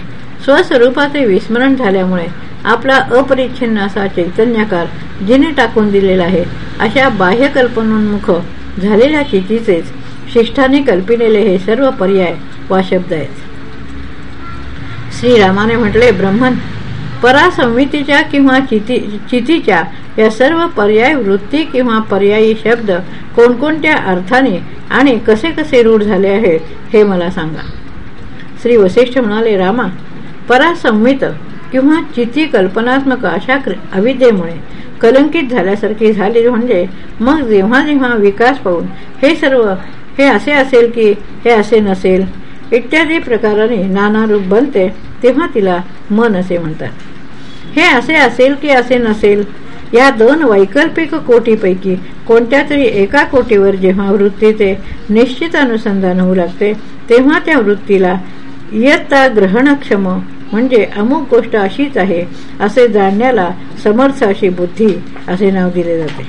स्वस्वरूपाचे विस्मरण झाल्यामुळे आपला अपरिच्छिन्न असा चैतन्यकार जिने टाकून दिलेला आहे अशा बाह्यकल्पनोन्मुख झालेल्या चितीचेच शिष्ठाने कल्पिलेले हे सर्व पर्याय वा शब्द आहेत. श्रीरामाने म्हटले ब्रह्मन परासंवितीच्या किंवा चिती चितीच्या या सर्व पर्याय वृत्ती किंवा पर्यायी शब्द कोणकोणत्या अर्थाने आणि कसे कसे रूढ झाले आहेत हे मला सांगा. श्री वसिष्ठ म्हणाले रामा परासंवित किंवा चिती कल्पनात्मक अशा अविद्येमुळे कलंकित झाल्यासारखी झाली म्हणजे मग जेव्हा जेव्हा विकास पाहून हे सर्व हे असे असेल की हे असे नसेल इत्यादी प्रकाराने नाना रूप बनते तेव्हा तिला मन असे म्हणतात. हे असे असेल की असे नसेल या दोन वैकल्पिक कोटीपैकी कोणत्या तरी एका कोटीवर जेव्हा वृत्तीचे निश्चित अनुसंधान होऊ लागते तेव्हा त्या वृत्तीला इयत्ता ग्रहणक्षम म्हणजे अमुक गोष्ट अशीच आहे असे जाणण्याला समर्थ अशी बुद्धी असे नाव दिले जाते.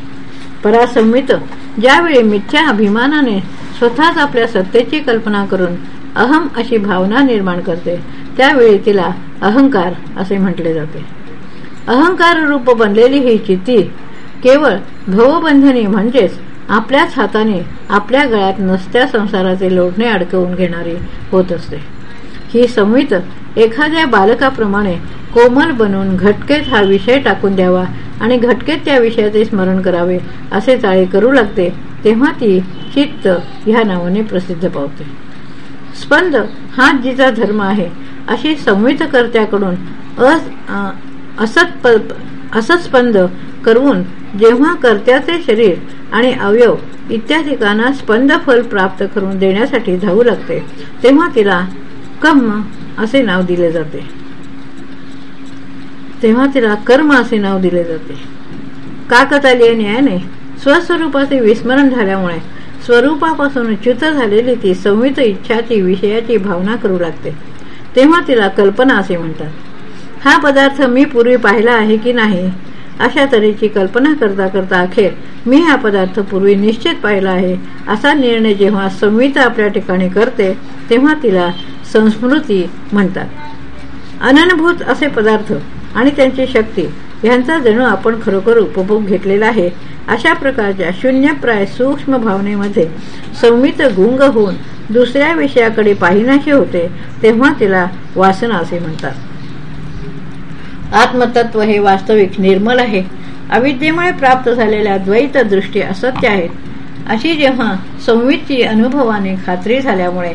परासंमित ज्यावेळी मिथ्या अभिमानाने स्वतःच आपल्या सत्तेची कल्पना करून अहम अशी भावना निर्माण करते त्यावेळी तिला अहंकार असे म्हटले जाते. अहंकार रूप बनलेली ही चित्ती केवळ भवबंधनी म्हणजेच आपल्याच हाताने आपल्या गळ्यात नसत्या संसाराचे लोढणे अडकवून घेणारी होत असते. ही संवित एखाद्या बालकाप्रमाणे कोमल बनून घटकेत हा विषय टाकून द्यावा आणि घटकेत त्या विषयाचे स्मरण करावे असे चाळे करू लागते तेव्हा ती चित्त ह्या नावाने प्रसिद्ध पावते. स्पंद हा जिचा धर्म आहे अशी संवितकर्त्याकडून असत स्पंद करून जेव्हा कर्त्याचे शरीर आणि अवयव इत्यादिकांना स्पंद फल प्राप्त करून देण्यासाठी धावू लागते तेव्हा तिला कम असे नाव दिले जाते. तेव्हा तिला कर्म असे नाव दिले जाते. काकतालीय न्यायाने स्वस्वरूपाचे विस्मरण झाल्यामुळे स्वरूपापासून च्युत झालेली ती संवित इच्छाची विषयाची भावना करू लागते. तेव्हा तिला कल्पना असे म्हणतात. हा पदार्थ मी पूर्वी पाहिला आहे की नाही? अशा तऱ्हेची कल्पना करता करता अखेर मी हा पदार्थ पूर्वी निश्चित पाहिला आहे. असा निर्णय जेव्हा संविता आपल्या ठिकाणी करते तेव्हा तिला संस्मृती म्हणतात. अननुभूत असे पदार्थ आणि त्यांची शक्ती ह्यांचा जणू आपण खरोखर उपभोग घेतलेला आहे. अशा प्रकारच्या शून्यप्राय सूक्ष्म भावनेमध्ये संमित गुंग होऊन दुसऱ्या विषयाकडे पाहिनाशी होते तेव्हा तिला वासना असे म्हणतात. आत्मतत्व हे वास्तविक निर्मल आहे. अविद्येमुळे प्राप्त झालेल्या द्वैत दृष्टी असत्य आहेत अशी जेव्हा संवितची अनुभवाने खात्री झाल्यामुळे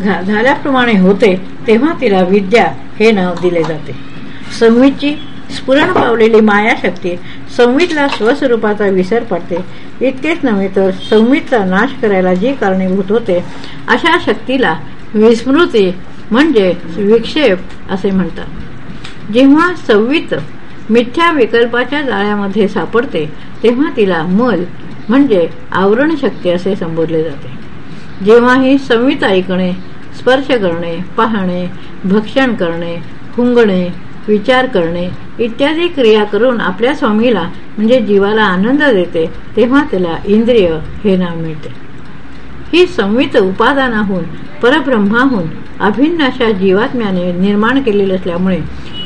झाल्याप्रमाणे होते तेव्हा तिला विद्या हे नाव दिले जाते. संवितची स्फुरण पावलेली मायाशक्ती संवितला स्वस्वरूपाचा विसर पडते. इतकेच नव्हे तर संवितचा नाश करायला जी कारणीभूत होते अशा शक्तीला विस्मृती म्हणजे विक्षेप असे म्हणतात. जेव्हा संवित मिथ्या विकल्पाच्या जाळ्यामध्ये सापडते तेव्हा तिला मल म्हणजे आवरण शक्ती असे संबोधले जाते. जेव्हा ही संवित ऐकणे स्पर्श करणे पाहणे भक्षण करणे हुंगणे विचार करणे इत्यादी क्रिया करून आपल्या स्वामीला म्हणजे जीवाला आनंद देते तेव्हा त्याला इंद्रिय हे नाव मिळते. ही संवित उपादानाहून परब्रह्माहून अभिन्न अशा जीवात्म्याने निर्माण केलेले असल्यामुळे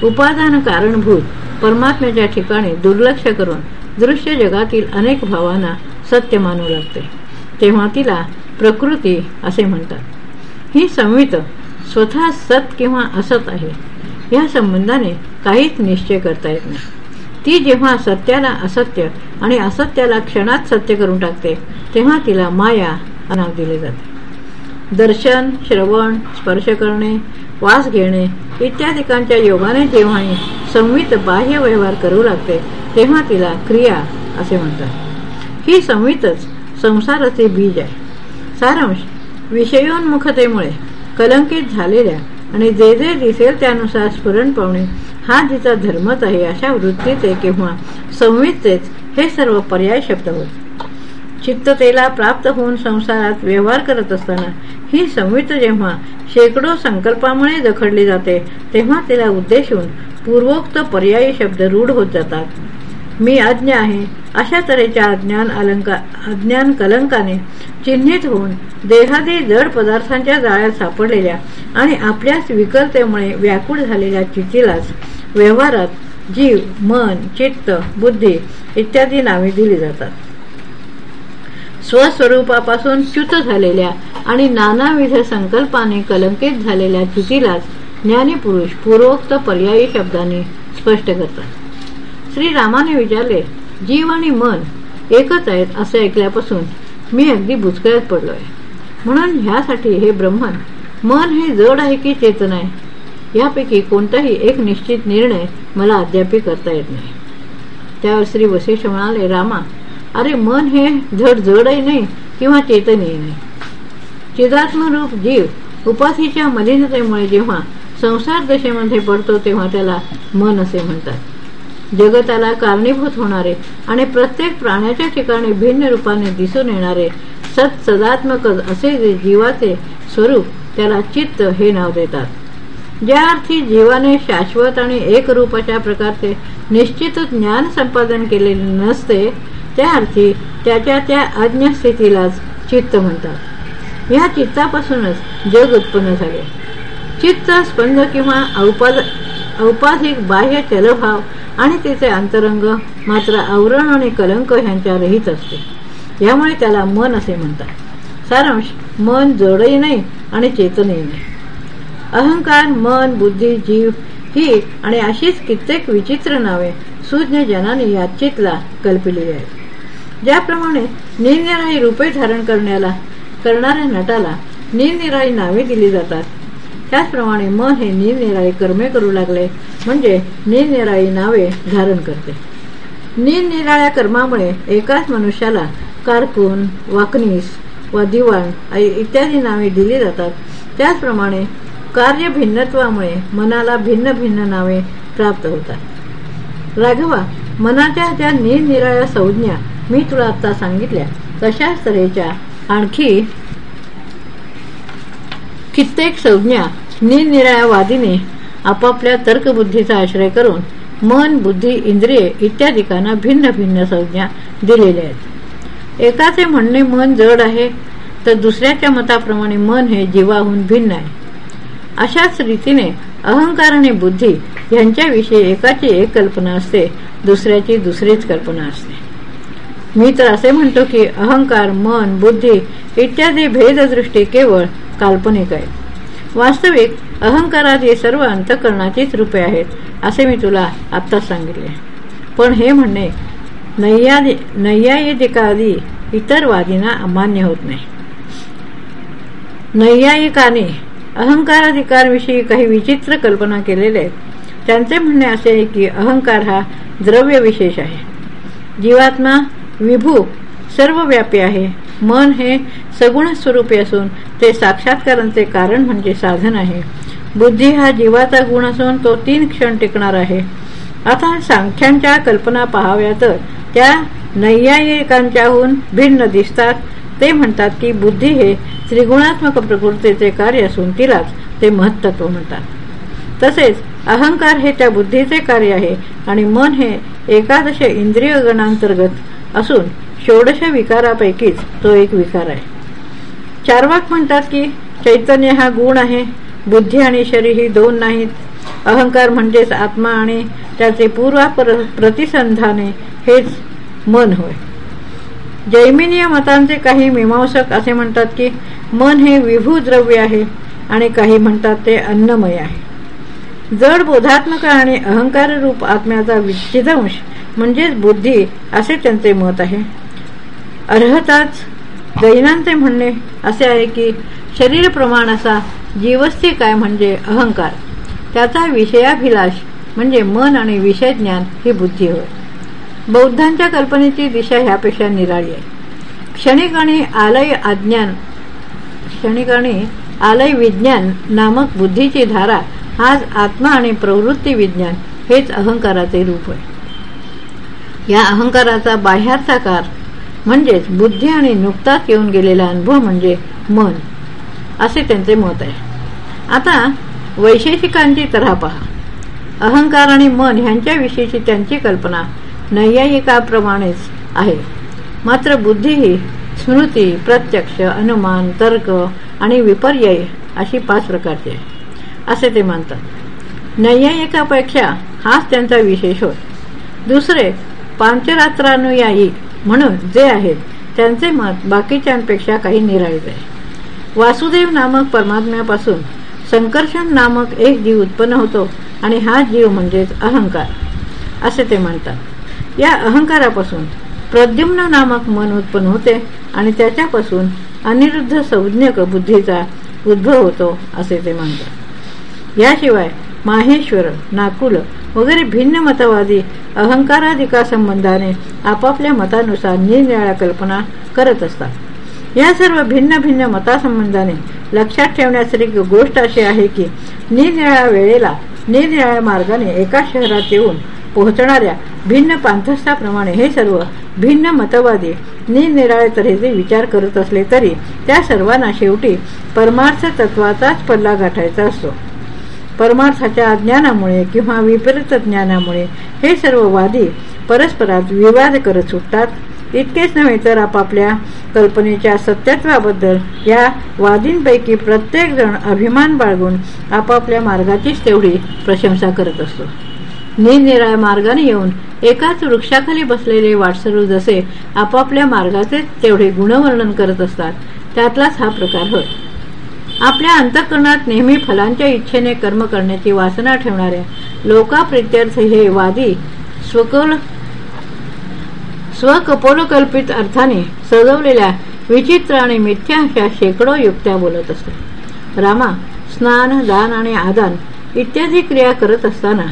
उपादान कारणभूत परमात्म्याच्या ठिकाणी दुर्लक्ष करून दृश्य जगातील अनेक भावांना सत्य मानू लागते. तेव्हा तिला प्रकृती असे म्हणतात. ही संवित स्वतः सत किंवा असत आहे. या संबंधाने काहीच निश्चय करता येत नाही. ती जेव्हा सत्याला असत्य आणि असत्याला क्षणात सत्य करून टाकते तेव्हा तिला माया नाव दिले जाते. दर्शन श्रवण स्पर्श करणे वास घेणे इत्यादिकांच्या योगाने जेव्हा संवित बाह्य व्यवहार करू लागते तेव्हा तिला क्रिया असे म्हणतात. ही संवितच संसाराचे बीज आहे. सारांश विषयोन्मुखतेमुळे कलंकित झालेल्या आणि जे जे दिसेल त्यानुसार स्फुरण पावणे हा जिचा धर्मच आहे अशा वृत्तीचे किंवा संविततेच हे सर्व पर्याय शब्द होत. चित्ततेला प्राप्त होऊन संसारात व्यवहार करत असताना ही संवित जेव्हा शेकडो संकल्पामुळे जखडली जाते तेव्हा तिला उद्देशून पूर्वोक्त पर्यायी शब्द रूढ होत जातात. मी अज्ञ आहे. अशा तऱ्हेच्या अज्ञान अलंका अज्ञान कलंकाने चिन्हित होऊन देहादी जड पदार्थांच्या जाळ्यात सापडलेल्या आणि आपल्याच विकलतेमुळे व्याकुळ झालेल्या चितीलाच व्यवहारात जीव मन चित्त बुद्धी इत्यादी नावे दिली जातात. स्वस्वरूपापासून च्युत झालेल्या आणि नानाविध संकल्पाने कलंकित झालेल्या चितीलाच ज्ञानीपुरुष पूर्वोक्त पर्यायी शब्दांनी स्पष्ट करतात. श्रीरामाने विचारले जीव आणि मन एकच आहेत असे ऐकल्यापासून मी अगदी बुचकळ्यात पडलोय. म्हणून ह्यासाठी हे ब्रह्मन मन हे जड आहे की चेतन आहे? यापैकी कोणताही एक निश्चित निर्णय मला अद्याप करता येत नाही. त्यावर श्री वशिष्ठ म्हणाले रामा अरे मन हे जड जडही नाही किंवा चेतनही नाही. चिदात्मरूप जीव उपाधीच्या मलिनतेमुळे जेव्हा संसार दशेमध्ये पडतो तेव्हा त्याला मन असे म्हणतात. जगताला कारणीभूत होणारे आणि प्रत्येक प्राण्याच्या ठिकाणी भिन्न रूपाने दिसून येणारे सत सदात्मक असे जे जीवाचे स्वरूप त्याला चित्त हे नाव देतात. ज्या अर्थी जीवाने शाश्वत आणि एक रूपाच्या प्रकारचे निश्चित ज्ञान संपादन केलेले नसते त्या अर्थी त्याच्या त्या अज्ञस्थितीलाच चित्त म्हणतात. या चित्तापासूनच जग उत्पन्न झाले. चित्त स्पंद किंवा औपाद औपाधिक बाह्य चलभाव आणि तिचे अंतरंग मात्र आवरण आणि कलंक ह्यांच्या रहित असते. यामुळे त्याला मन असे म्हणतात. सारांश मन जडही नाही आणि चेतनही नाही. अहंकार मन बुद्धी जीव ही आणि अशीच कित्येक विचित्र नावे सुज्ञ जनाने या चितला कल्पिलेली आहेत. ज्याप्रमाणे निरनिराळी रूपे धारण करण्याला करणाऱ्या नटाला निरनिराळी नावे दिली जातात. त्याचप्रमाणे मन हे निरनिराळी कर्मे करू लागले म्हणजे निरनिराळी नावे धारण करते. निरनिराळ्या कर्मामुळे एकाच मनुष्याला कारकून वाकणीस वा दिवाण इत्यादी नावे दिली जातात. त्याचप्रमाणे कार्य भिन्नत्वामुळे मनाला भिन्न भिन्न नावे प्राप्त होतात. राघवा मनाच्या त्या निरनिराळ्या संज्ञा मी तुला आता सांगितल्या. तशाच तऱ्हेच्या आणखी कित्येक संज्ञा निरनिराळ्या वादीने आपापल्या तर्कबुद्धीचा आश्रय करून मन बुद्धी इंद्रिये इत्यादिकांना भिन्न भिन्न संज्ञा दिलेल्या आहेत. एकाचे म्हणणे मन जड आहे तर दुसऱ्याच्या मताप्रमाणे मन हे जीवाहून भिन्न आहे. अशाच रीतीने अहंकार आणि बुद्धी यांच्याविषयी एकाची एक कल्पना असते. दुसऱ्याची दुसरीच कल्पना असते. मी तर असे म्हणतो की अहंकार मन बुद्धी इत्यादी भेददृष्टी केवळ काल्पनिक आहेत. वास्तविक अहंकारात सर्व अंतकरणाचीच रूपे आहेत असे मी तुला आत्ताच सांगितले. पण हे म्हणणे नैयायिकादी इतर वादींना अमान्य होत नाही. नैयायिकाने अहंकाराधिकारविषयी काही विचित्र कल्पना केलेले आहेत. त्यांचे म्हणणे असे आहे की अहंकार हा द्रव्य विशेष आहे. जीवात्मा विभू सर्वव्यापी आहे. मन हे सगुण स्वरूपी असून ते साक्षात्कारांचे कारण म्हणजे साधन आहे. बुद्धी हा जीवाचा गुण असून तो तीन क्षण टिकणार आहे. आता सांख्यांच्या कल्पना पाहाव्या तर त्या नैयायिकांच्याहून भिन्न दिसतात. ते म्हणतात की बुद्धी हे त्रिगुणात्मक प्रकृतीचे कार्य असून तिलाच ते महत्त्व म्हणतात. तसेच अहंकार हे त्या बुद्धीचे कार्य आहे आणि मन हे एकादश इंद्रिय गणांतर्गत असून षोडश विकारापैकीच तो एक विकार आहे. चारवाक म्हणतात की चैतन्य हा गुण आहे बुद्धी आणि शरीर ही दोन नाहीत. अहंकार म्हणजेच आत्मा आणि त्याचे पूर्वा प्रतिसंधाने हेच मन होय. जैमिनीय मतांचे काही मीमांसक असे म्हणतात की मन हे विभू द्रव्य आहे आणि काही म्हणतात ते अन्नमय आहे. जड बोधात्मक आणि अहंकार रूप आत्म्याचा विच्छिदंश म्हणजेच बुद्धी असे त्यांचे मत आहे. अर्हताच दैनांचे म्हणणे असे आहे की शरीर प्रमाण असा जीवस्थी काय म्हणजे अहंकार. त्याचा विषयाभिलाष म्हणजे मन आणि विषय ज्ञान ही बुद्धी होय. बौद्धांच्या कल्पनेची दिशा ह्यापेक्षा निराळी आहे. क्षणिक आणि आलय अज्ञान क्षणिक आणि आलय विज्ञान नामक बुद्धीची धारा आज आत्मा आणि प्रवृत्ती विज्ञान हेच अहंकाराचे रूप आहे. या अहंकाराचा बाह्यार्थाकार म्हणजेच बुद्धी आणि नुकताच येऊन गेलेला अनुभव म्हणजे मन असे त्यांचे मत आहे. आता वैशेषिकांची तऱ्हा पहा. अहंकार आणि मन ह्यांच्याविषयीची त्यांची कल्पना नैयायिकाप्रमाणेच आहे. मात्र बुद्धी ही स्मृती प्रत्यक्ष अनुमान तर्क आणि विपर्यय अशी पाच प्रकारची आहे. असे ते मानतात नैयायिकापेक्षा हाच त्यांचा विशेष होय. दुसरे पांचरात्रानुयायी म्हणून जे आहेत त्यांचे मत बाकीच्यांपेक्षा काही निराळीच आहे. वासुदेव नामक परमात्म्यापासून संकर्षण नामक एक जीव उत्पन्न होतो आणि हा जीव म्हणजेच अहंकार असे ते म्हणतात. या अहंकारापासून प्रद्युम्न नामक मन उत्पन्न होते आणि त्याच्यापासून अनिरुद्ध संज्ञक बुद्धीचा उद्भव होतो असे ते म्हणतात. याशिवाय माहेश्वर नाकुल वगैरे भिन्न मतवादी अहंकाराधिका संबंधाने आपापल्या मतानुसार निरनिळ्या कल्पना करत असतात. या सर्व भिन्न भिन्न मतासंबंधाने लक्षात ठेवण्यासारखी गोष्ट अशी आहे की निरनिळ्या वेळेला निरनिळ्या मार्गाने एका शहरात येऊन पोहोचणाऱ्या भिन्न पांथस्थाप्रमाणे हे सर्व भिन्न मतवादी निरनिराळे तऱ्हेचे विचार करत असले तरी त्या सर्वांना शेवटी परमार्थ तत्वाचाच पल्ला गाठायचा असतो. परमार्थाच्या अज्ञानामुळे किंवा विपरीत ज्ञानामुळे हे सर्व वादी परस्परात विवाद करत सुटतात. इतकेच नव्हे तर आपापल्या कल्पनेच्या सत्यत्वाबद्दल या वादींपैकी प्रत्येक जण अभिमान बाळगून आपापल्या मार्गाचीच तेवढी प्रशंसा करत असतो. निरनिराळ्या मार्गाने येऊन एकाच वृक्षाखाली बसलेले वाटसरू जसे आपापल्या मार्गाचे तेवढे गुणवर्णन करत असतात त्यातलाच हा प्रकार होय. आपल्या अंतकरणात नेहमी फलांच्या इच्छेने कर्म करण्याची वासना ठेवणाऱ्या लोकाप्रित्यर्थ हे वादी स्वकल स्वकपोलकल्पित अर्थाने सजवलेल्या विचित्र आणि मिथ्या अशा शेकडो युक्त्या बोलत असते रामा स्नान दान आणि आदान इत्यादी क्रिया करत असताना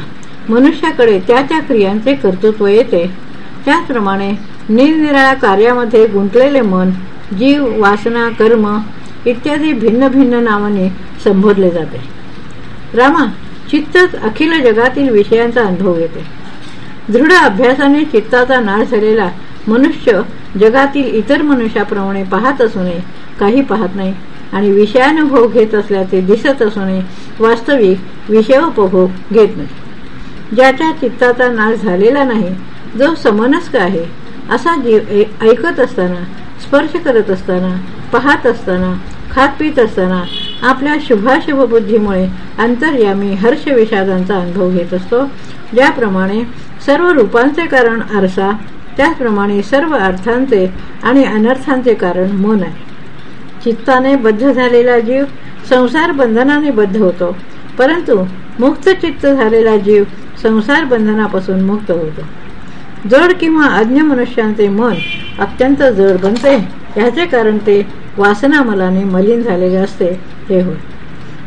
मनुष्याकडे त्या त्या क्रियांचे कर्तृत्व येते. त्याचप्रमाणे निरनिराळ्या कार्यामध्ये गुंतलेले मन जीव वासना कर्म इत्यादी भिन्न भिन्न नावाने संबोधले जाते. रामा चित्तच अखिल जगातील विषयांचा अनुभव येते दृढ अभ्यासाने चित्ताचा नाश झालेला मनुष्य जगातील इतर मनुष्याप्रमाणे पाहत असूनही काही पाहत नाही आणि विषयानुभव घेत असल्याचे दिसत असूनही वास्तविक विषयोपभोग घेत नाही. ज्याच्या चित्ताचा नाश झालेला नाही जो समनस्क आहे असा जीव ऐकत असताना स्पर्श करत असताना पाहत असताना खात पित असताना आपल्या शुभाशुभ बुद्धीमुळे अंतर्यामी हर्ष विषादांचा अनुभव घेत असतो. ज्याप्रमाणे सर्व रूपांचे कारण आरसा त्याचप्रमाणे सर्व अर्थांचे आणि अनर्थांचे कारण मन आहे. चित्ताने बद्ध झालेला जीव संसार बंधनाने बद्ध होतो परंतु मुक्त चित्त झालेला जीव संसार बंधनापासून मुक्त होतो. जड किंवा अज्ञ मनुष्यांचे मन अत्यंत जड बनते याचे कारण ते वासना मलाने मलिन झालेले असते हे होय.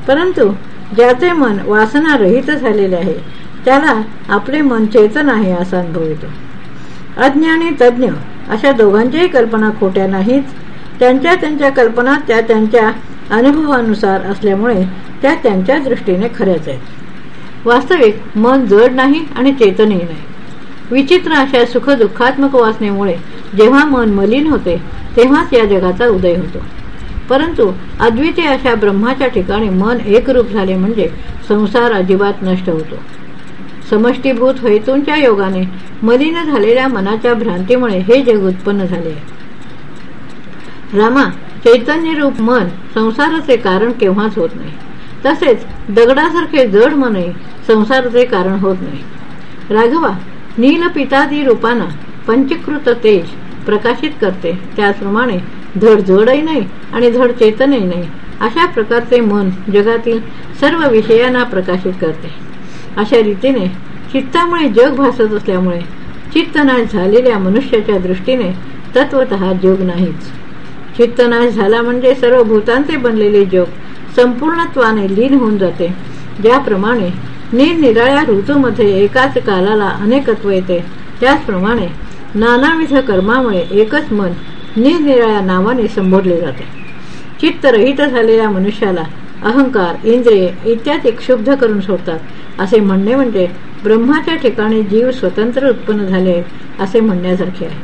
परंतु ज्याचे मन वासनारहित झालेले आहे त्याला आपले मन चेतन आहे असा अनुभव येतो. अज्ञ आणि तज्ज्ञ अशा दोघांच्याही कल्पना खोट्या नाहीत. त्यांच्या त्यांच्या कल्पना त्या त्यांच्या अनुभवानुसार असल्यामुळे त्या त्यांच्या दृष्टीने खऱ्याच आहेत. वास्तविक मन जड नाही आणि चेतनही नाही. विचित्र अशा सुखदुःखात्मक वासनेमुळे जेव्हा मन मलिन होते तेव्हाच या जगाचा उदय होतो. परंतु अद्वितीय अशा ब्रह्माच्या ठिकाणी मन एकरूप झाले म्हणजे संसार अजिबात नष्ट होतो. समष्टीभूत हेतूंच्या योगाने मलिन झालेल्या मनाच्या भ्रांतीमुळे हे जग उत्पन्न झाले. रामा चैतन्य रूप मन संसाराचे कारण केव्हाच होत नाही. तसेच दगडासारखे जड मनही संसाराचे कारण होत नाही. राघवा नील पितादी रूपाना पंचकृत तेज प्रकाशित करते. त्याचप्रमाणे धड जडही नाही आणि धड चेतनही नाही. अशा प्रकारचे मन जगातील सर्व विषयांना प्रकाशित करते. अशा रीतीने चित्तामुळे जग भासत असल्यामुळे चित्तनाश झालेल्या मनुष्याच्या दृष्टीने तत्वत जग नाहीच. चित्तनाश झाला म्हणजे सर्व भूतांचे बनलेले जग संपूर्णत्वाने लीन होऊन जाते. ज्याप्रमाणे निरनिराळ्या ऋतूमध्ये एकाच कालाला अनेकत्व येते. त्याचप्रमाणे नानाविध कर्मामुळे एकच मन निरनिराळ्या नावाने संबोधले जाते. चित्तरहित झालेल्या मनुष्याला अहंकार इंद्रिय इत्यादी क्षुब्ध करून सोडतात असे म्हणणे म्हणजे ब्रह्माच्या ठिकाणी जीव स्वतंत्र उत्पन्न झाले असे म्हणण्यासारखे आहे.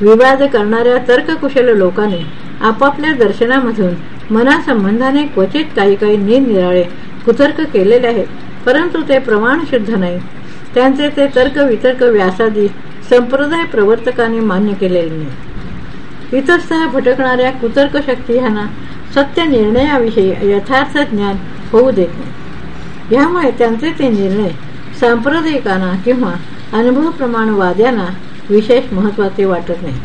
विवाद करणाऱ्या तर्ककुशल लोकांनी आपापल्या दर्शनामधून मनासंबंधाने क्वचित काही काही निरनिराळे कुतर्क केलेले आहेत परंतु ते प्रमाण शुद्ध नाही. त्यांचे ते तर्क वितर्क व्यासादी संप्रदाय प्रवर्तकांनी मान्य केलेले नाही. इतस्तः भटकणाऱ्या कुतर्क शक्ती ह्यांना सत्य निर्णयाविषयी यथार्थ ज्ञान होऊ देत नाही. यामुळे त्यांचे ते निर्णय सांप्रदायिकांना किंवा अनुभवप्रमाण वाद्यांना विशेष महत्त्वाचे वाटत नाही.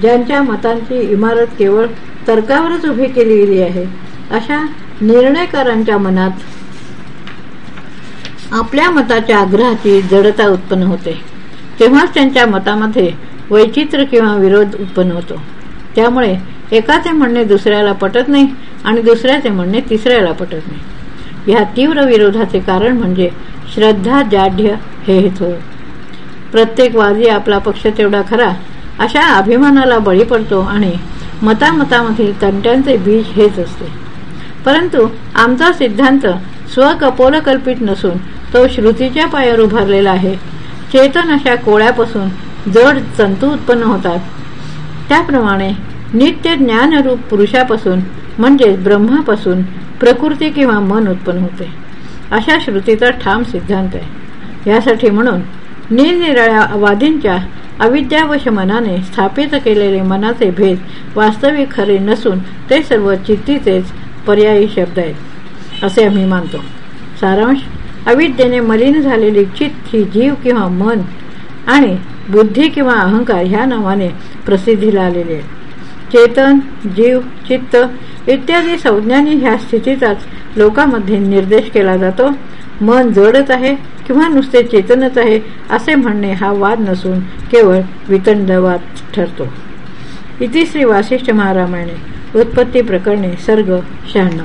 ज्यांच्या मतांची इमारत केवळ तर्कावरच उभी केली गेली आहे अशा निर्णयकारांच्या मनात आपल्या मताच्या आग्रहाची जडता उत्पन्न होते. तेव्हाच त्यांच्या मतामध्ये वैचित्र किंवा विरोध उत्पन्न होतो. त्यामुळे एकाचे म्हणणे दुसऱ्याला पटत नाही आणि दुसऱ्याचे म्हणणे तिसऱ्याला पटत नाही. या तीव्र विरोधाचे कारण म्हणजे श्रद्धा जाढ्य हे हेतू. प्रत्येक वादी आपला पक्ष तेवढा खरा अशा अभिमानाला बळी पडतो आणि मतामतामधील तंट्यांचे बीज हेच असते. परंतु आमचा सिद्धांत स्वकपोलकल्पित नसून तो श्रुतीच्या पायावर उभारलेला आहे. चेतन अशा कोळ्यापासून जड तंतू उत्पन्न होतात. त्याप्रमाणे नित्य ज्ञानरूप पुरुषापासून म्हणजेच ब्रह्मापासून प्रकृती किंवा मन उत्पन्न होते. अशा श्रुतीचा ठाम सिद्धांत आहे. यासाठी म्हणून निरनिराळ्या वादींच्या अविद्यावश मनाने स्थापित केलेले मनाचे भेद वास्तविक खरे नसून ते सर्व चित्तीचेच पर्यायी शब्द आहेत असे आम्ही मानतो. सारांश अविद्येने मलिन झालेली चित्त ही जीव किंवा मन आणि बुद्धी किंवा अहंकार ह्या नावाने प्रसिद्धीला आलेले आहे. चेतन जीव चित्त इत्यादी संज्ञांनी ह्या स्थितीचाच लोकांमध्ये निर्देश केला जातो. मन जडच आहे किंवा नुसते चेतनच आहे असे म्हणणे हा वाद नसून केवळ वितंडवाद ठरतो. इतिश्री वासिष्ठ महारामाने उत्पत्ती प्रकरणे सर्ग शहाण्णव.